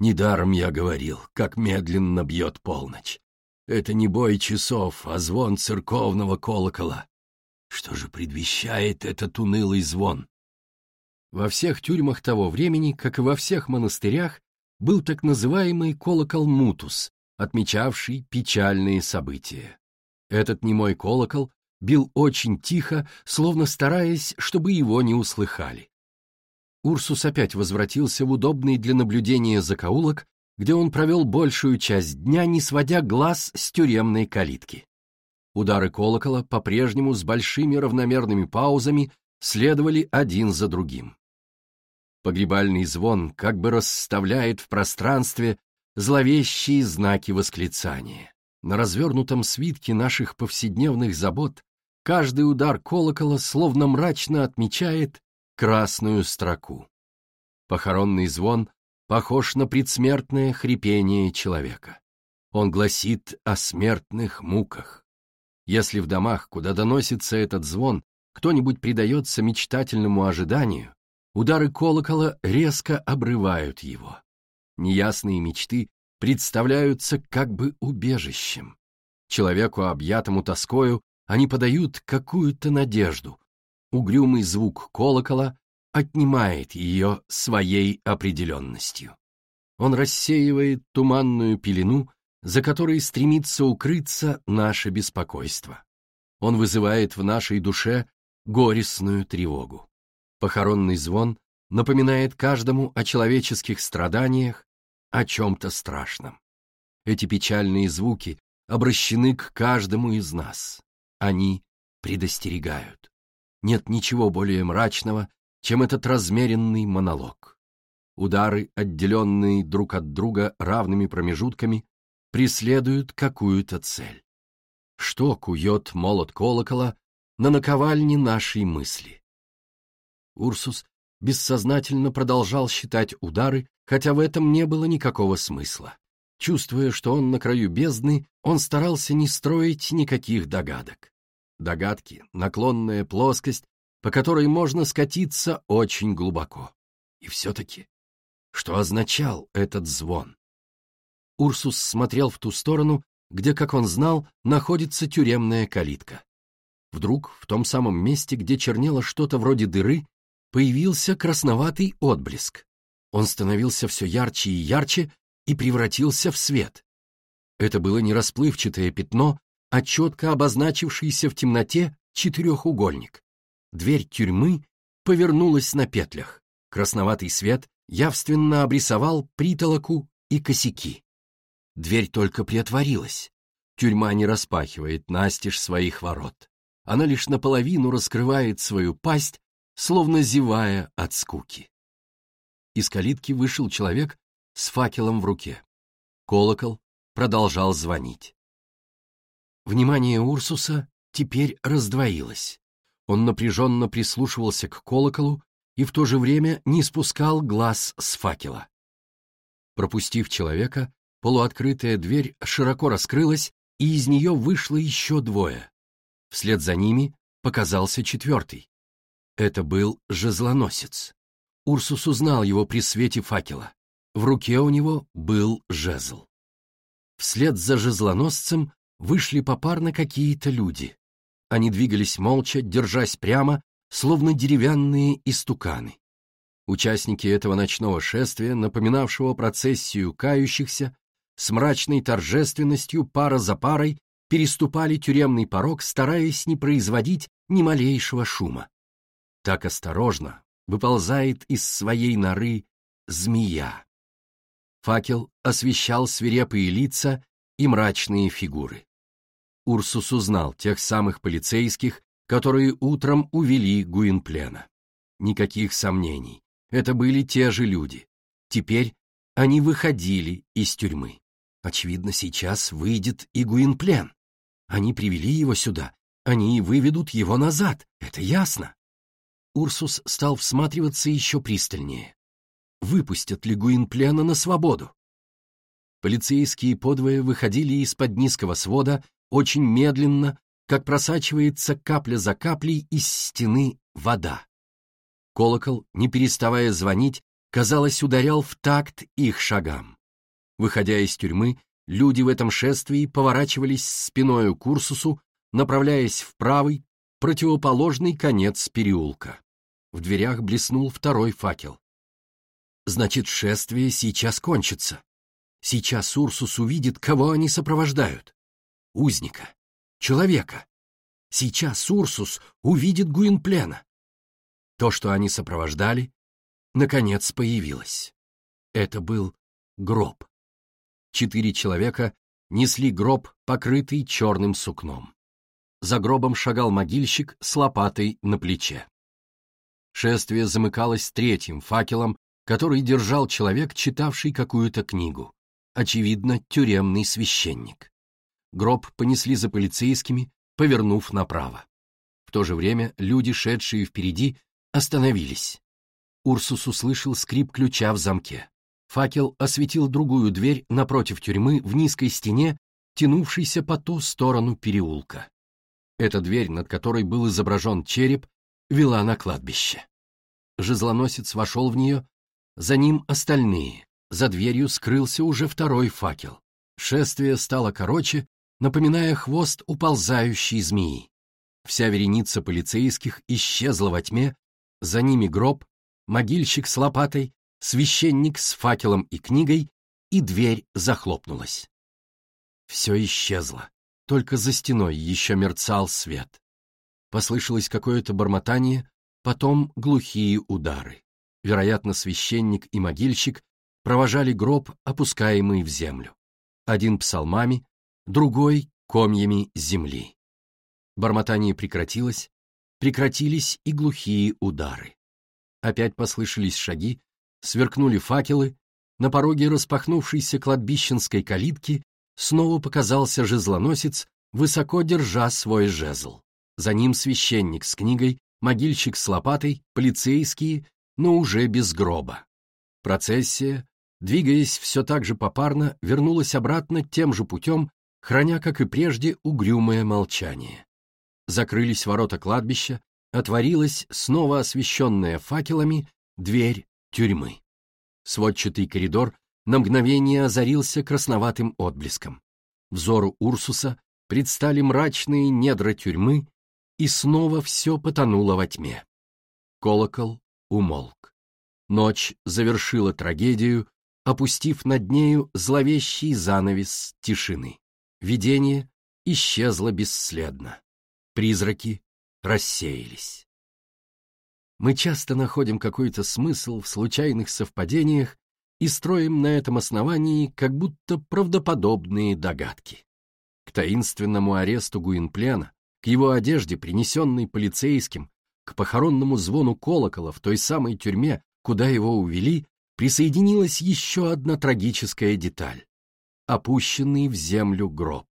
B: Недаром я говорил, как медленно бьет полночь. Это не бой часов, а звон церковного колокола. Что же предвещает этот унылый звон? Во всех тюрьмах того времени, как и во всех монастырях, был так называемый колокол Мутус, отмечавший печальные события. Этот немой колокол
A: бил очень тихо, словно стараясь, чтобы его не услыхали. Урсус опять возвратился в удобный для наблюдения закоулок, где он провел большую часть дня, не сводя глаз с тюремной калитки. Удары колокола по-прежнему с большими равномерными паузами следовали один за другим. Погребальный звон как бы расставляет в пространстве зловещие знаки восклицания. На развернутом свитке наших повседневных забот каждый удар колокола словно мрачно отмечает красную строку. Похоронный звон похож на предсмертное хрипение человека. Он гласит о смертных муках. Если в домах, куда доносится этот звон, кто-нибудь предается мечтательному ожиданию, удары колокола резко обрывают его. Неясные мечты представляются как бы убежищем. Человеку, объятому тоскою, они подают какую-то надежду. Угрюмый звук колокола отнимает ее своей определенностью. Он рассеивает туманную пелену, за которой стремится укрыться наше беспокойство. Он вызывает в нашей душе горестную тревогу. Похоронный звон напоминает каждому о человеческих страданиях, о чем-то страшном. Эти печальные звуки обращены к каждому из нас. Они предостерегают. Нет ничего более мрачного, чем этот размеренный монолог. Удары, отделенные друг от друга равными промежутками, преследуют какую-то цель. Что кует молот колокола на наковальне нашей мысли? Урсус бессознательно продолжал считать удары, хотя в этом не было никакого смысла. Чувствуя, что он на краю бездны, он старался не строить никаких догадок. Догадки — наклонная плоскость, по которой можно скатиться очень глубоко. И все-таки, что означал этот звон? Урсус смотрел в ту сторону, где, как он знал, находится тюремная калитка. Вдруг, в том самом месте, где чернело что-то вроде дыры, появился красноватый отблеск. Он становился все ярче и ярче и превратился в свет. Это было не расплывчатое пятно, а четко обозначившийся в темноте четырехугольник. Дверь тюрьмы повернулась на петлях. Красноватый свет явственно обрисовал притолоку и косяки. Дверь только приотворилась. Тюрьма не распахивает настежь своих ворот. Она лишь наполовину раскрывает свою пасть, словно зевая от скуки. Из калитки вышел человек с факелом в руке. Колокол продолжал звонить. Внимание Урсуса теперь раздвоилось. Он напряженно прислушивался к колоколу и в то же время не спускал глаз с факела. Пропустив человека, Полуоткрытая дверь широко раскрылась, и из нее вышло еще двое. Вслед за ними показался четвертый. Это был жезлоносец. Урсус узнал его при свете факела. В руке у него был жезл. Вслед за жезлоносцем вышли попарно какие-то люди. Они двигались молча, держась прямо, словно деревянные истуканы. Участники этого ночного шествия, напоминавшего процессию кающихся, с мрачной торжественностью пара за парой переступали тюремный порог, стараясь не производить ни малейшего шума. Так осторожно выползает из своей норы змея. Факел освещал свирепые лица и мрачные фигуры. Урсус узнал тех самых полицейских, которые утром увели Гуинплена. Никаких сомнений, это были те же люди. Теперь они выходили из тюрьмы. Очевидно, сейчас выйдет и Гуинплен. Они привели его сюда, они выведут его назад, это ясно. Урсус стал всматриваться еще пристальнее. Выпустят ли Гуинплена на свободу? Полицейские подвое выходили из-под низкого свода очень медленно, как просачивается капля за каплей из стены вода. Колокол, не переставая звонить, казалось, ударял в такт их шагам. Выходя из тюрьмы, люди в этом шествии поворачивались спиною к Урсусу, направляясь в правый, противоположный конец переулка. В дверях блеснул второй факел. Значит, шествие сейчас кончится. Сейчас Урсус увидит, кого они сопровождают. Узника. Человека. Сейчас Урсус увидит Гуинплена. То, что они сопровождали, наконец появилось. Это был гроб. Четыре человека несли гроб, покрытый черным сукном. За гробом шагал могильщик с лопатой на плече. Шествие замыкалось третьим факелом, который держал человек, читавший какую-то книгу. Очевидно, тюремный священник. Гроб понесли за полицейскими, повернув направо. В то же время люди, шедшие впереди, остановились. Урсус услышал скрип ключа в замке. Факел осветил другую дверь напротив тюрьмы в низкой стене, тянувшейся по ту сторону переулка. Эта дверь, над которой был изображен череп, вела на кладбище. Жезлоносец вошел в нее, за ним остальные, за дверью скрылся уже второй факел. Шествие стало короче, напоминая хвост уползающей змеи. Вся вереница полицейских исчезла во тьме, за ними гроб, могильщик с лопатой, священник с факелом и книгой, и дверь захлопнулась. Все исчезло, только за стеной еще мерцал свет. Послышалось какое-то бормотание, потом глухие удары. Вероятно, священник и могильщик провожали гроб, опускаемый в землю. Один псалмами, другой — комьями земли. Бормотание прекратилось, прекратились и глухие удары. Опять послышались шаги, сверкнули факелы, на пороге распахнувшейся кладбищенской калитки снова показался жезлоносец, высоко держа свой жезл. За ним священник с книгой, могильщик с лопатой, полицейские, но уже без гроба. Процессия, двигаясь все так же попарно, вернулась обратно тем же путем, храня, как и прежде, угрюмое молчание. Закрылись ворота кладбища, отворилась, снова освещенная факелами, дверь тюрьмы. Сводчатый коридор на мгновение озарился красноватым отблеском. Взору Урсуса предстали мрачные недра тюрьмы, и снова все потонуло во тьме. Колокол умолк. Ночь завершила трагедию, опустив над нею зловещий занавес тишины. Видение исчезло бесследно. Призраки рассеялись. Мы часто находим какой-то смысл в случайных совпадениях и строим на этом основании как будто правдоподобные догадки. К таинственному аресту Гуинплена, к его одежде, принесенной полицейским, к похоронному звону колокола в той самой тюрьме, куда его увели, присоединилась еще одна трагическая деталь — опущенный в землю гроб.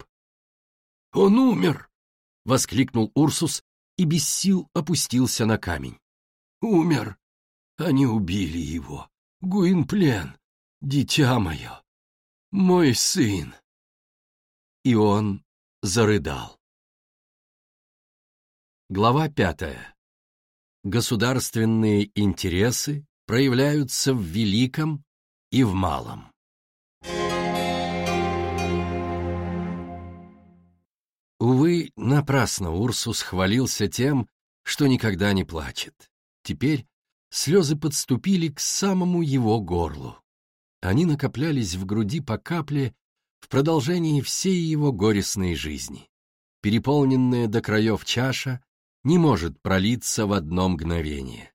A: «Он умер!» — воскликнул Урсус и без сил опустился на камень. «Умер! Они убили его! Гуинплен! Дитя мое! Мой сын!» И он зарыдал. Глава пятая. Государственные интересы проявляются в великом и в малом. Увы, напрасно Урсус хвалился тем, что никогда не плачет. Теперь слезы подступили к самому его горлу. Они накоплялись в груди по капле в продолжении всей его горестной жизни. Переполненная до краев чаша не может пролиться в одно мгновение.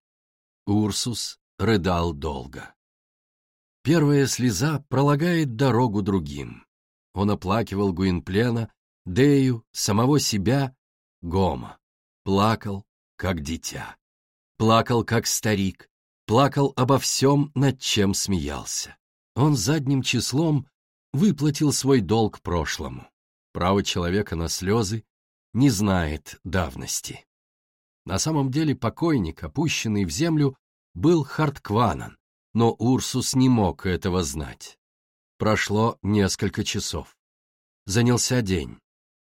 A: Урсус рыдал долго. Первая слеза пролагает дорогу другим. Он оплакивал Гуинплена, Дею, самого себя, Гома. Плакал, как дитя. Плакал, как старик. Плакал обо всем, над чем смеялся. Он задним числом выплатил свой долг прошлому. Право человека на слезы не знает давности. На самом деле покойник, опущенный в землю, был Харткванан, но Урсус не мог этого знать. Прошло несколько часов. Занялся день.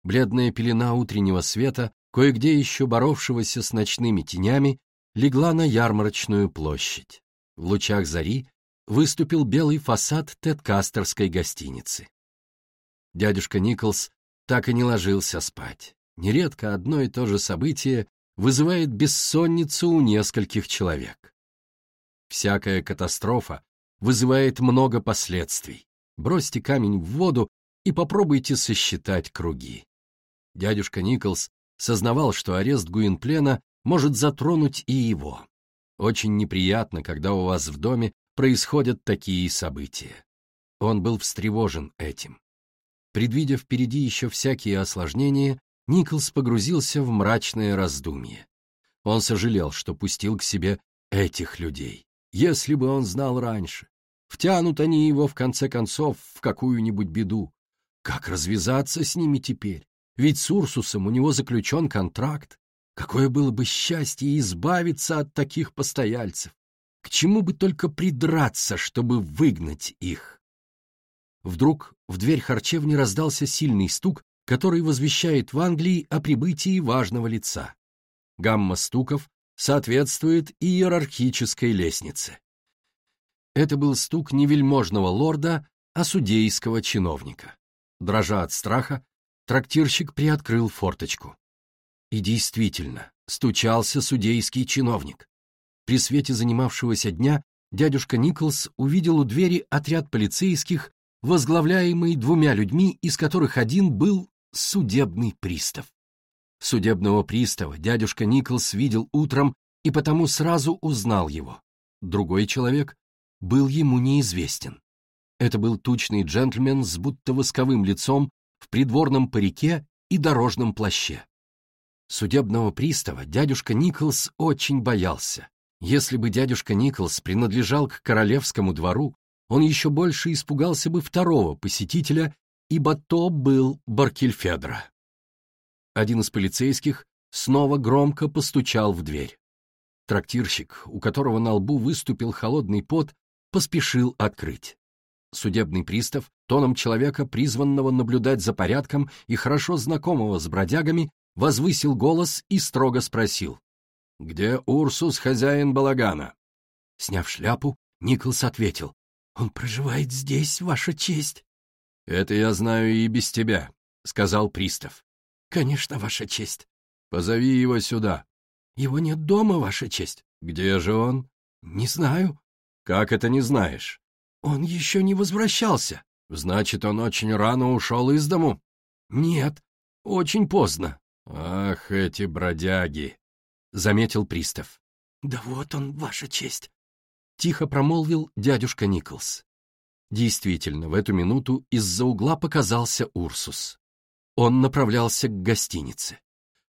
A: Бледная пелена утреннего света, кое-где еще боровшегося с ночными тенями, легла на ярмарочную площадь. В лучах зари выступил белый фасад Тедкастерской гостиницы. Дядюшка Николс так и не ложился спать. Нередко одно и то же событие вызывает бессонницу у нескольких человек. Всякая катастрофа вызывает много последствий. Бросьте камень в воду и попробуйте сосчитать круги. Дядюшка Николс
B: сознавал, что арест Гуинплена может затронуть и его. Очень неприятно, когда у вас в доме происходят такие события. Он был встревожен этим. Предвидя впереди еще всякие осложнения, Николс погрузился в мрачное раздумье. Он сожалел, что пустил к себе этих людей. Если бы он знал раньше, втянут они его, в конце концов, в какую-нибудь беду. Как развязаться с ними теперь? Ведь с Урсусом у него заключен контракт. Какое было бы счастье избавиться от таких постояльцев! К чему бы только придраться, чтобы выгнать их? Вдруг в дверь харчевни раздался сильный стук, который возвещает в Англии о прибытии важного лица. Гамма стуков соответствует иерархической лестнице. Это был стук не вельможного лорда, а судейского чиновника. Дрожа от страха, трактирщик приоткрыл форточку. И действительно, стучался судейский чиновник. При свете занимавшегося дня дядюшка Николс увидел у двери отряд полицейских, возглавляемый двумя людьми, из которых один был судебный пристав. Судебного пристава дядюшка Николс видел утром и потому сразу узнал его. Другой человек был ему неизвестен. Это был тучный джентльмен с будто восковым лицом в придворном парике и дорожном плаще. Судебного пристава дядюшка Николс очень боялся. Если бы дядюшка Николс принадлежал к королевскому двору, он еще больше испугался бы второго посетителя, ибо то был Баркельфедро. Один из полицейских снова громко постучал в дверь. Трактирщик, у которого на лбу выступил холодный пот, поспешил открыть. Судебный пристав, тоном человека, призванного наблюдать за порядком и хорошо знакомого с бродягами, возвысил голос и строго спросил. «Где Урсус, хозяин балагана?» Сняв шляпу, Николс ответил. «Он проживает здесь, ваша честь». «Это я знаю и без тебя», — сказал пристав. «Конечно, ваша честь». «Позови его сюда». «Его нет дома, ваша честь». «Где же он?» «Не знаю». «Как это не знаешь?» «Он еще не возвращался». «Значит, он очень рано ушел из дому?» «Нет, очень поздно». «Ах, эти бродяги!» — заметил пристав. «Да вот он, ваша честь!» — тихо промолвил дядюшка Николс. Действительно, в эту минуту из-за угла показался Урсус. Он направлялся к гостинице.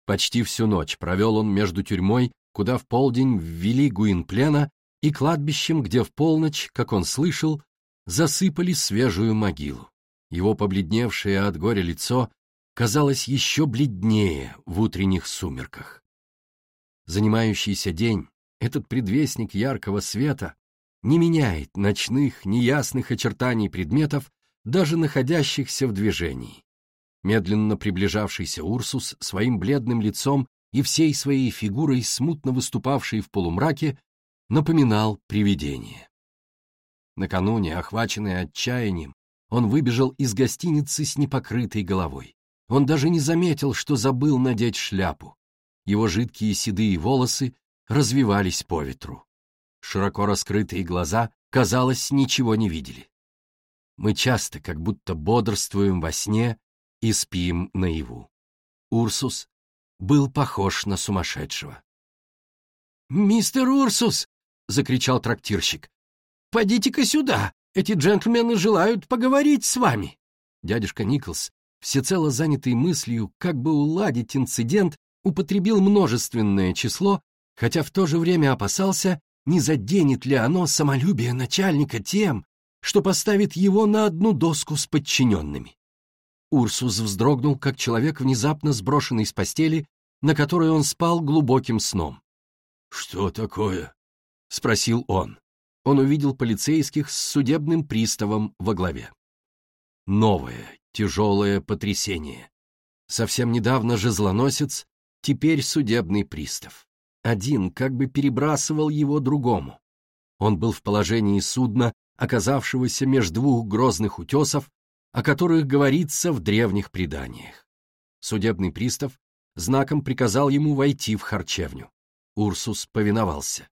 B: Почти всю ночь провел он между тюрьмой, куда в полдень ввели Гуинплена, и кладбищем, где в полночь, как он слышал, засыпали свежую могилу. Его побледневшее от горя лицо казалось еще бледнее в утренних сумерках. Занимающийся день, этот предвестник яркого света, не меняет ночных, неясных очертаний предметов, даже находящихся в движении. Медленно приближавшийся Урсус своим бледным лицом и всей своей фигурой, смутно выступавшей в полумраке, напоминал привидение. Накануне, охваченный отчаянием, он выбежал из гостиницы с непокрытой головой. Он даже не заметил, что забыл надеть шляпу. Его жидкие седые волосы развивались по ветру. Широко раскрытые глаза, казалось, ничего не видели. Мы часто как будто бодрствуем во сне и спим наяву. Урсус был похож на сумасшедшего. «Мистер Урсус!» — закричал трактирщик. «Подите-ка сюда! Эти джентльмены желают поговорить с вами!» Дядюшка Николс всецело занятый мыслью, как бы уладить инцидент, употребил множественное число, хотя в то же время опасался, не заденет ли оно самолюбие начальника тем, что поставит его на одну доску с подчиненными. Урсус вздрогнул, как человек, внезапно сброшенный с постели, на которой он спал глубоким сном. «Что такое?» — спросил он. Он увидел полицейских с судебным приставом во главе. Новое, Тяжелое потрясение. Совсем недавно же злоносец, теперь судебный пристав. Один как бы перебрасывал его другому. Он был в положении судна, оказавшегося между двух грозных утесов, о которых говорится в древних преданиях. Судебный пристав знаком приказал ему войти в харчевню. Урсус повиновался.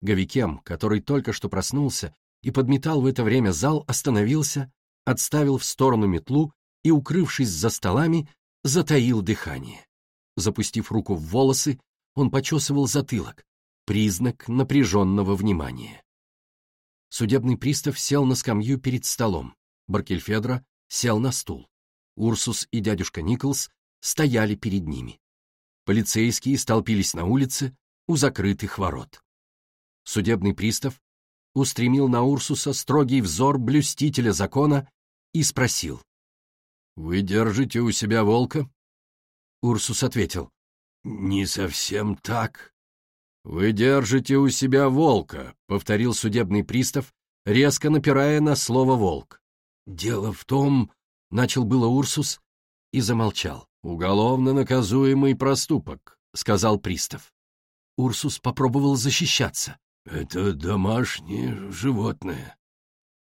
B: Гавикем, который только что проснулся и подметал в это время зал, остановился, отставил в сторону метлу и, укрывшись за столами, затаил дыхание. Запустив руку в волосы, он почесывал затылок, признак напряженного внимания. Судебный пристав сел на скамью перед столом. Баркельфедро сел на стул. Урсус и дядюшка Николс стояли перед ними. Полицейские столпились на улице у закрытых ворот. Судебный пристав устремил на Урсуса строгий взор блюстителя закона и спросил. «Вы держите у себя волка?» Урсус ответил. «Не совсем так». «Вы держите у себя волка», — повторил судебный пристав, резко напирая на слово «волк». «Дело в том...» — начал было Урсус и замолчал. «Уголовно наказуемый проступок», — сказал пристав. Урсус попробовал защищаться. «Это домашнее животное».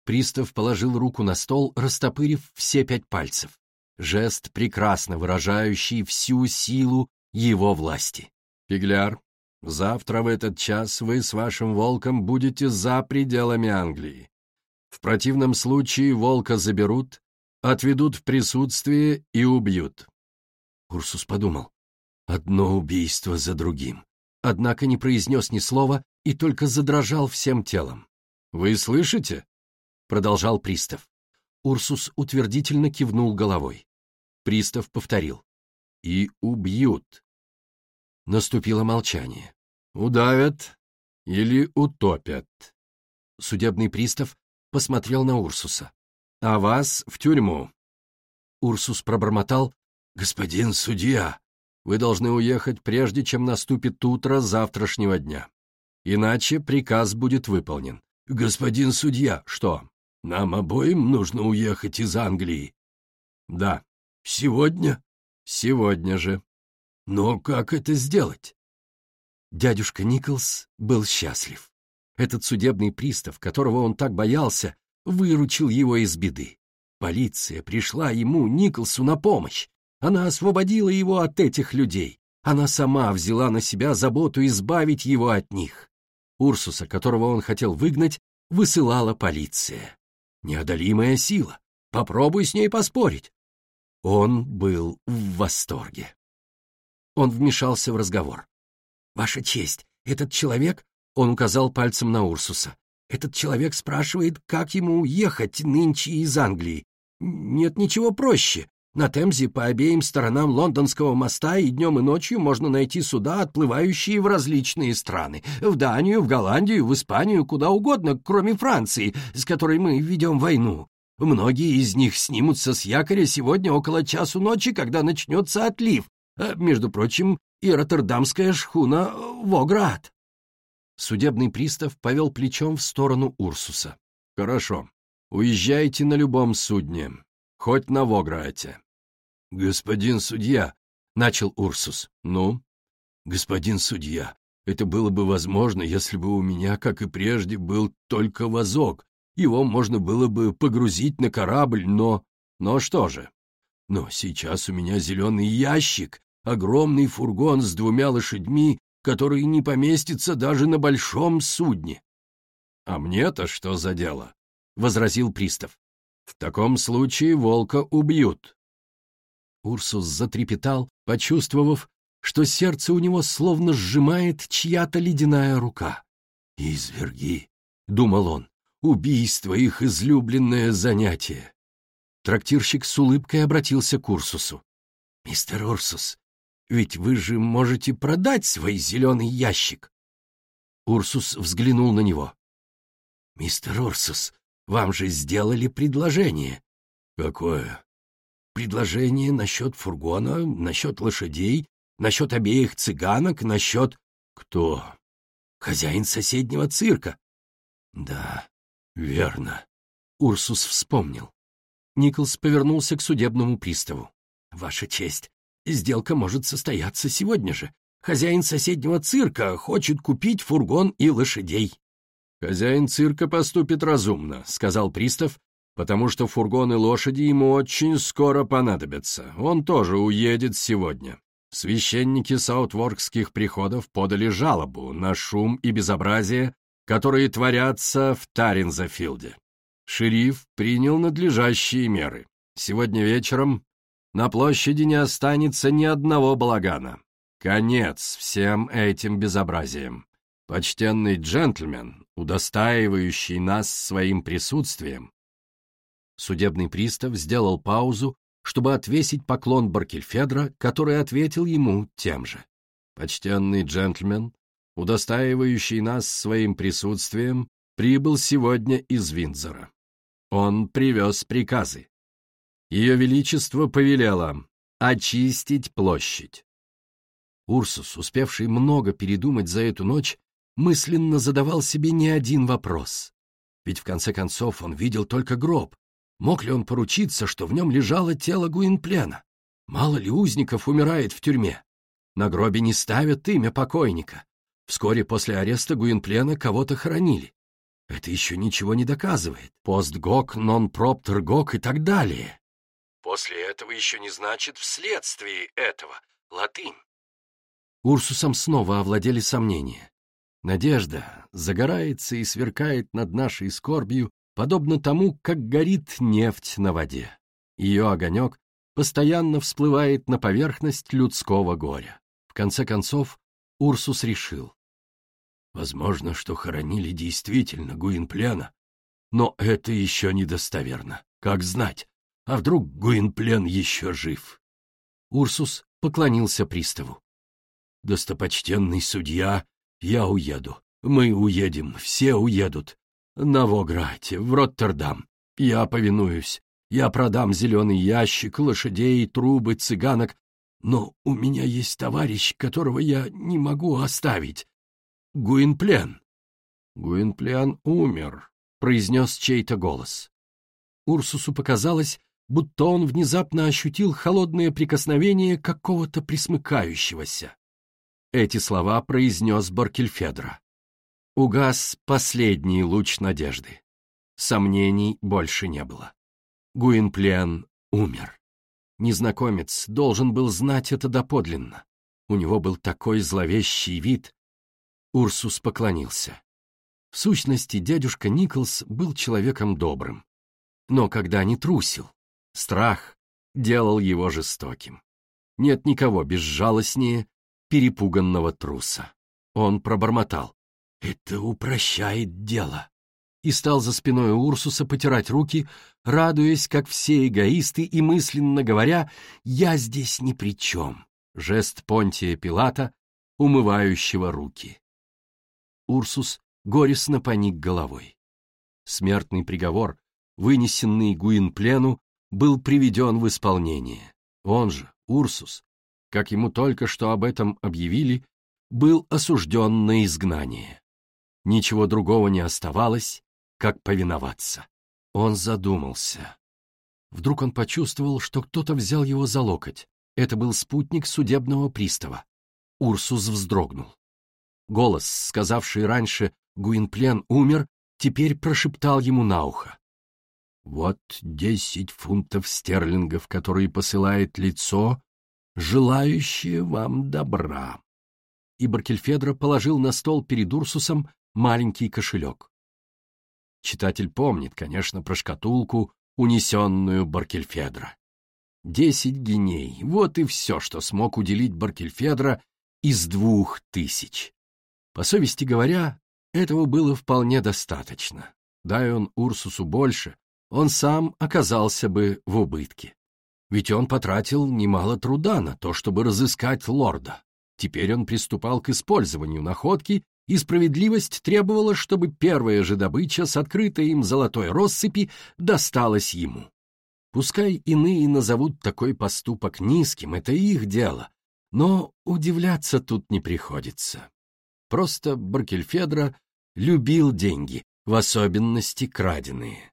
B: Пристав положил руку на стол, растопырив все пять пальцев. Жест, прекрасно выражающий всю силу его власти. «Фигляр, завтра в этот час вы с вашим волком будете за пределами Англии. В противном случае волка заберут, отведут в присутствие и убьют». Урсус подумал. Одно убийство за другим. Однако не произнес ни слова и только задрожал всем телом. «Вы слышите?» — продолжал пристав. Урсус утвердительно кивнул головой. Пристав повторил. «И убьют». Наступило молчание. «Удавят или утопят?» Судебный пристав посмотрел на Урсуса. «А вас в тюрьму». Урсус пробормотал. «Господин судья, вы должны уехать, прежде чем наступит утро завтрашнего дня. Иначе приказ будет выполнен. Господин судья, что, нам обоим нужно уехать из Англии? Да. Сегодня? Сегодня же. Но как это сделать? Дядюшка Николс был счастлив. Этот судебный пристав, которого он так боялся, выручил его из беды. Полиция пришла ему, Николсу, на помощь. Она освободила его от этих людей. Она сама взяла на себя заботу избавить его от них. Урсуса, которого он хотел выгнать, высылала полиция. Неодолимая сила. Попробуй с ней поспорить. Он был в восторге. Он вмешался в разговор. «Ваша честь, этот человек...» — он указал пальцем на Урсуса. «Этот человек спрашивает, как ему уехать нынче из Англии. Нет ничего проще. На Темзе по обеим сторонам Лондонского моста и днем и ночью можно найти суда, отплывающие в различные страны. В Данию, в Голландию, в Испанию, куда угодно, кроме Франции, с которой мы ведем войну. Многие из них снимутся с якоря сегодня около часу ночи, когда начнется отлив. А, между прочим, и роттердамская шхуна «Воград». Судебный пристав повел плечом в сторону Урсуса. «Хорошо. Уезжайте на любом судне, хоть на Вограате. «Господин судья», — начал Урсус. «Ну?» «Господин судья, это было бы возможно, если бы у меня, как и прежде, был только вазок. Его можно было бы погрузить на корабль, но... Но что же? Но сейчас у меня зеленый ящик, огромный фургон с двумя лошадьми, который не поместится даже на большом судне. «А мне-то что за дело?» — возразил пристав. «В таком случае волка убьют. Урсус затрепетал, почувствовав, что сердце у него словно сжимает чья-то ледяная рука. «Изверги», — думал он, — «убийство — их излюбленное занятие». Трактирщик с улыбкой обратился к Урсусу. «Мистер Урсус, ведь вы же можете продать свой зеленый ящик». Урсус взглянул на него. «Мистер Урсус, вам же сделали предложение». «Какое?» Предложение насчет фургона, насчет лошадей, насчет обеих цыганок, насчет... Кто? Хозяин соседнего цирка. Да, верно. Урсус вспомнил. Николс повернулся к судебному приставу. «Ваша честь, сделка может состояться сегодня же. Хозяин соседнего цирка хочет купить фургон и лошадей». «Хозяин цирка поступит разумно», — сказал пристав, потому что фургон и лошади ему очень скоро понадобятся. Он тоже уедет сегодня. Священники саутворкских приходов подали жалобу на шум и безобразие, которые творятся в Таринзафилде. Шериф принял надлежащие меры. Сегодня вечером На площади не останется ни одного балагана. Конец всем этим безобразиям. Почтенный джентльмен, удостаивающий нас своим присутствием. Судебный пристав сделал паузу, чтобы отвесить поклон Баркельфедра, который ответил ему тем же. Почтенный джентльмен, удостаивающий нас своим присутствием, прибыл сегодня из Виндзора. Он привез приказы. Ее Величество повелело очистить площадь. Урсус, успевший много передумать за эту ночь, мысленно задавал себе не один вопрос. Ведь в конце концов он видел только гроб. Мог ли он поручиться, что в нем лежало тело Гуинплена? Мало ли узников умирает в тюрьме? На гробе не ставят имя покойника. Вскоре после ареста Гуинплена кого-то хоронили. Это еще ничего не доказывает. Постгок, нон-проптер гок и так далее. После этого еще не значит вследствие этого. Латынь. Урсусом снова овладели сомнения. Надежда загорается и сверкает над нашей скорбью, подобно тому, как горит нефть на воде. Ее огонек постоянно всплывает на поверхность людского горя. В конце концов, Урсус решил. Возможно, что хоронили действительно Гуинплена, но это еще недостоверно. Как знать, а вдруг Гуинплен еще жив? Урсус поклонился приставу. «Достопочтенный судья, я уеду. Мы уедем, все уедут. На Вограте, в Роттердам. Я повинуюсь. Я продам зеленый ящик, лошадей, трубы, цыганок. Но у меня есть товарищ, которого я не могу оставить. Гуинплен. Гуинплен умер, произнес чей-то голос. Урсусу показалось, будто он внезапно ощутил холодное прикосновение какого-то присмыкающегося. Эти слова произнес Баркельфедро. Угас последний луч надежды. Сомнений больше не было. Гуинплен умер. Незнакомец должен был знать это доподлинно. У него был такой зловещий вид. Урсус поклонился. В сущности, дядюшка Николс был человеком добрым. Но когда не трусил, Страх делал его жестоким. Нет никого безжалостнее перепуганного труса. Он пробормотал. «Это упрощает дело» и стал за спиной Урсуса потирать руки, радуясь, как все эгоисты, и мысленно говоря «я здесь ни при чем» — жест Понтия Пилата, умывающего руки. Урсус горестно поник головой. Смертный приговор, вынесенный Гуинплену, был приведен в исполнение. Он же, Урсус, как ему только что об этом объявили, был осужден на изгнание. Ничего другого не оставалось, как повиноваться. Он задумался. Вдруг он почувствовал, что кто-то взял его за локоть. Это был спутник судебного пристава. Урсус вздрогнул. Голос, сказавший раньше «Гуинплен умер», теперь прошептал ему на ухо. Вот десять фунтов стерлингов, которые посылает лицо, желающее вам добра. И Баркельфедро положил на стол перед Урсусом маленький кошелек. Читатель помнит, конечно, про шкатулку, унесенную Баркельфедро. Десять геней — вот и все, что смог уделить Баркельфедро из двух тысяч. По совести говоря, этого было вполне достаточно. Дай он Урсусу больше, он сам оказался бы в убытке. Ведь он потратил немало труда на то, чтобы разыскать лорда. Теперь он приступал к использованию находки, и справедливость требовала, чтобы первая же добыча с открытой им золотой россыпи досталась ему. Пускай иные назовут такой поступок низким, это их дело, но удивляться тут не приходится. Просто Баркельфедро любил деньги, в особенности краденые.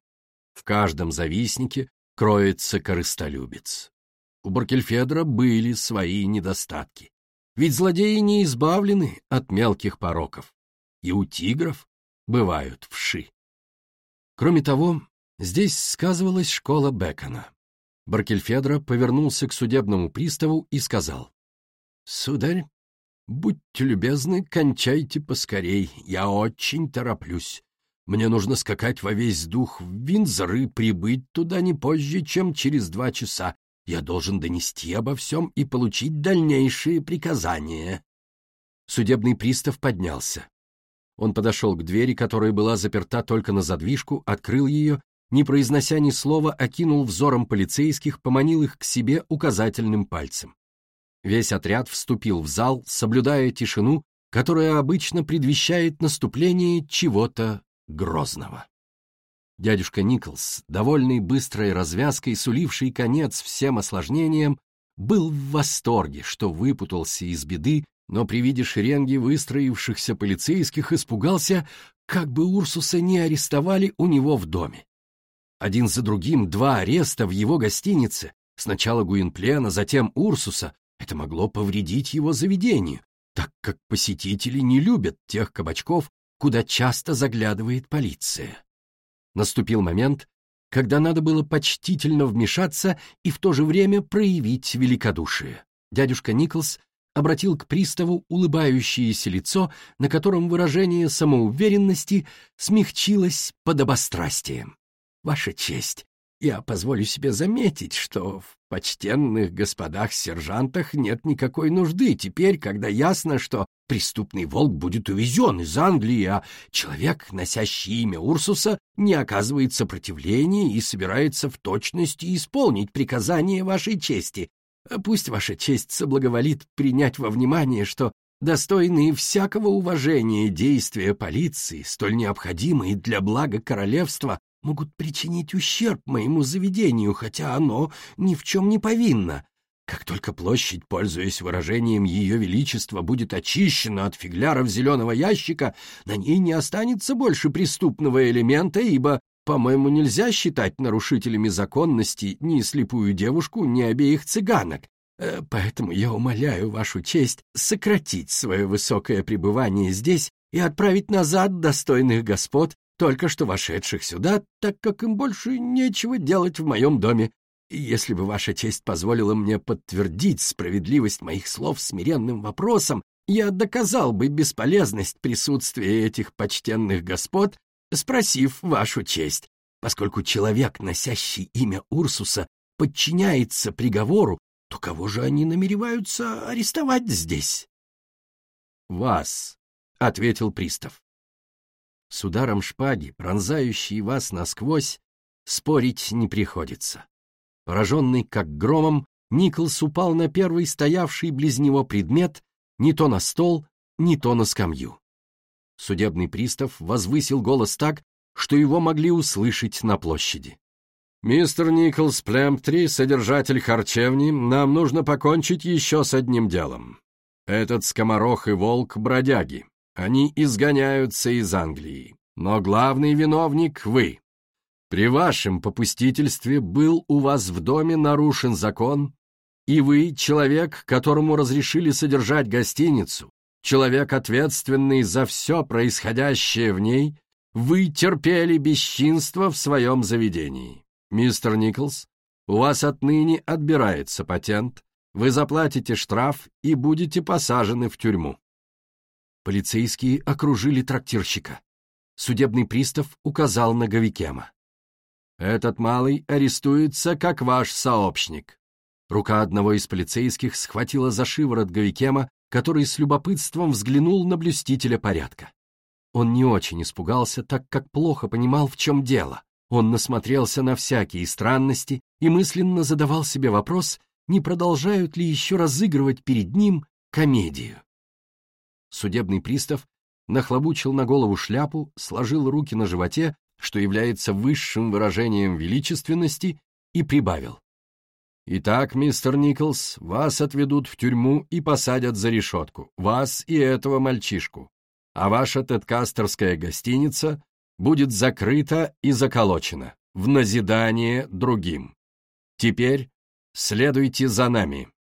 B: В каждом завистнике кроется корыстолюбец. У Баркельфедра были свои недостатки. Ведь злодеи не избавлены от мелких пороков. И у тигров бывают вши. Кроме того, здесь сказывалась школа Бекона. Баркельфедро повернулся к судебному приставу и сказал, «Сударь, будьте любезны, кончайте поскорей, я очень тороплюсь. Мне нужно скакать во весь дух в Винзор и прибыть туда не позже, чем через два часа. Я должен донести обо всем и получить дальнейшие приказания. Судебный пристав поднялся. Он подошел к двери, которая была заперта только на задвижку, открыл ее, не произнося ни слова, окинул взором полицейских, поманил их к себе указательным пальцем. Весь отряд вступил в зал, соблюдая тишину, которая обычно предвещает наступление чего-то грозного. Дядюшка Николс, довольный быстрой развязкой, суливший конец всем осложнениям, был в восторге, что выпутался из беды, но при виде шеренги выстроившихся полицейских испугался, как бы Урсуса не арестовали у него в доме. Один за другим два ареста в его гостинице, сначала Гуинплена, затем Урсуса, это могло повредить его заведению, так как посетители не любят тех кабачков, куда часто заглядывает полиция. Наступил момент, когда надо было почтительно вмешаться и в то же время проявить великодушие. Дядюшка Николс обратил к приставу улыбающееся лицо, на котором выражение самоуверенности смягчилось подобострастием. «Ваша честь, я позволю себе заметить, что в почтенных господах-сержантах нет никакой нужды теперь, когда ясно, что преступный волк будет увезен из Англии, а человек, носящий имя Урсуса, не оказывает сопротивления и собирается в точности исполнить приказание вашей чести. Пусть ваша честь соблаговолит принять во внимание, что достойные всякого уважения действия полиции, столь необходимые для блага королевства, могут причинить ущерб моему заведению, хотя оно ни в чем не повинно. Как только площадь, пользуясь выражением Ее Величества, будет очищена от фигляров зеленого ящика, на ней не останется больше преступного элемента, ибо, по-моему, нельзя считать нарушителями законности ни слепую девушку, ни обеих цыганок. Э, поэтому я умоляю вашу честь сократить свое высокое пребывание здесь и отправить назад достойных господ, только что вошедших сюда, так как им больше нечего делать в моем доме. Если бы ваша честь позволила мне подтвердить справедливость моих слов смиренным вопросом, я доказал бы бесполезность присутствия этих почтенных господ, спросив вашу честь, поскольку человек, носящий имя Урсуса, подчиняется приговору, то кого же они намереваются арестовать здесь? — Вас, — ответил пристав. С ударом шпаги, пронзающей вас насквозь, спорить не приходится. Пораженный как громом, Николс упал на первый стоявший близ него предмет, не то на стол, не то на скамью. Судебный пристав возвысил голос так, что его могли услышать на площади. «Мистер Николс Племптри, содержатель харчевни, нам нужно покончить еще с одним делом. Этот скоморох и волк — бродяги. Они изгоняются из Англии. Но главный виновник — вы. При вашем попустительстве был у вас в доме нарушен закон, и вы, человек, которому разрешили содержать гостиницу, человек, ответственный за все происходящее в ней, вы терпели бесчинство в своем заведении. Мистер Николс, у вас отныне отбирается патент, вы заплатите штраф и будете посажены в тюрьму. Полицейские окружили трактирщика. Судебный пристав указал на Говикема. «Этот малый арестуется, как ваш сообщник». Рука одного из полицейских схватила за шиворот Говикема, который с любопытством взглянул на блюстителя порядка. Он не очень испугался, так как плохо понимал, в чем дело. Он насмотрелся на всякие странности и мысленно задавал себе вопрос, не продолжают ли еще разыгрывать перед ним комедию. Судебный пристав нахлобучил на голову шляпу, сложил руки на животе, что является высшим выражением величественности, и прибавил. «Итак, мистер Николс, вас отведут в тюрьму и посадят за решетку, вас и этого мальчишку, а ваша теткастерская гостиница будет закрыта и заколочена в назидание другим. Теперь следуйте за нами».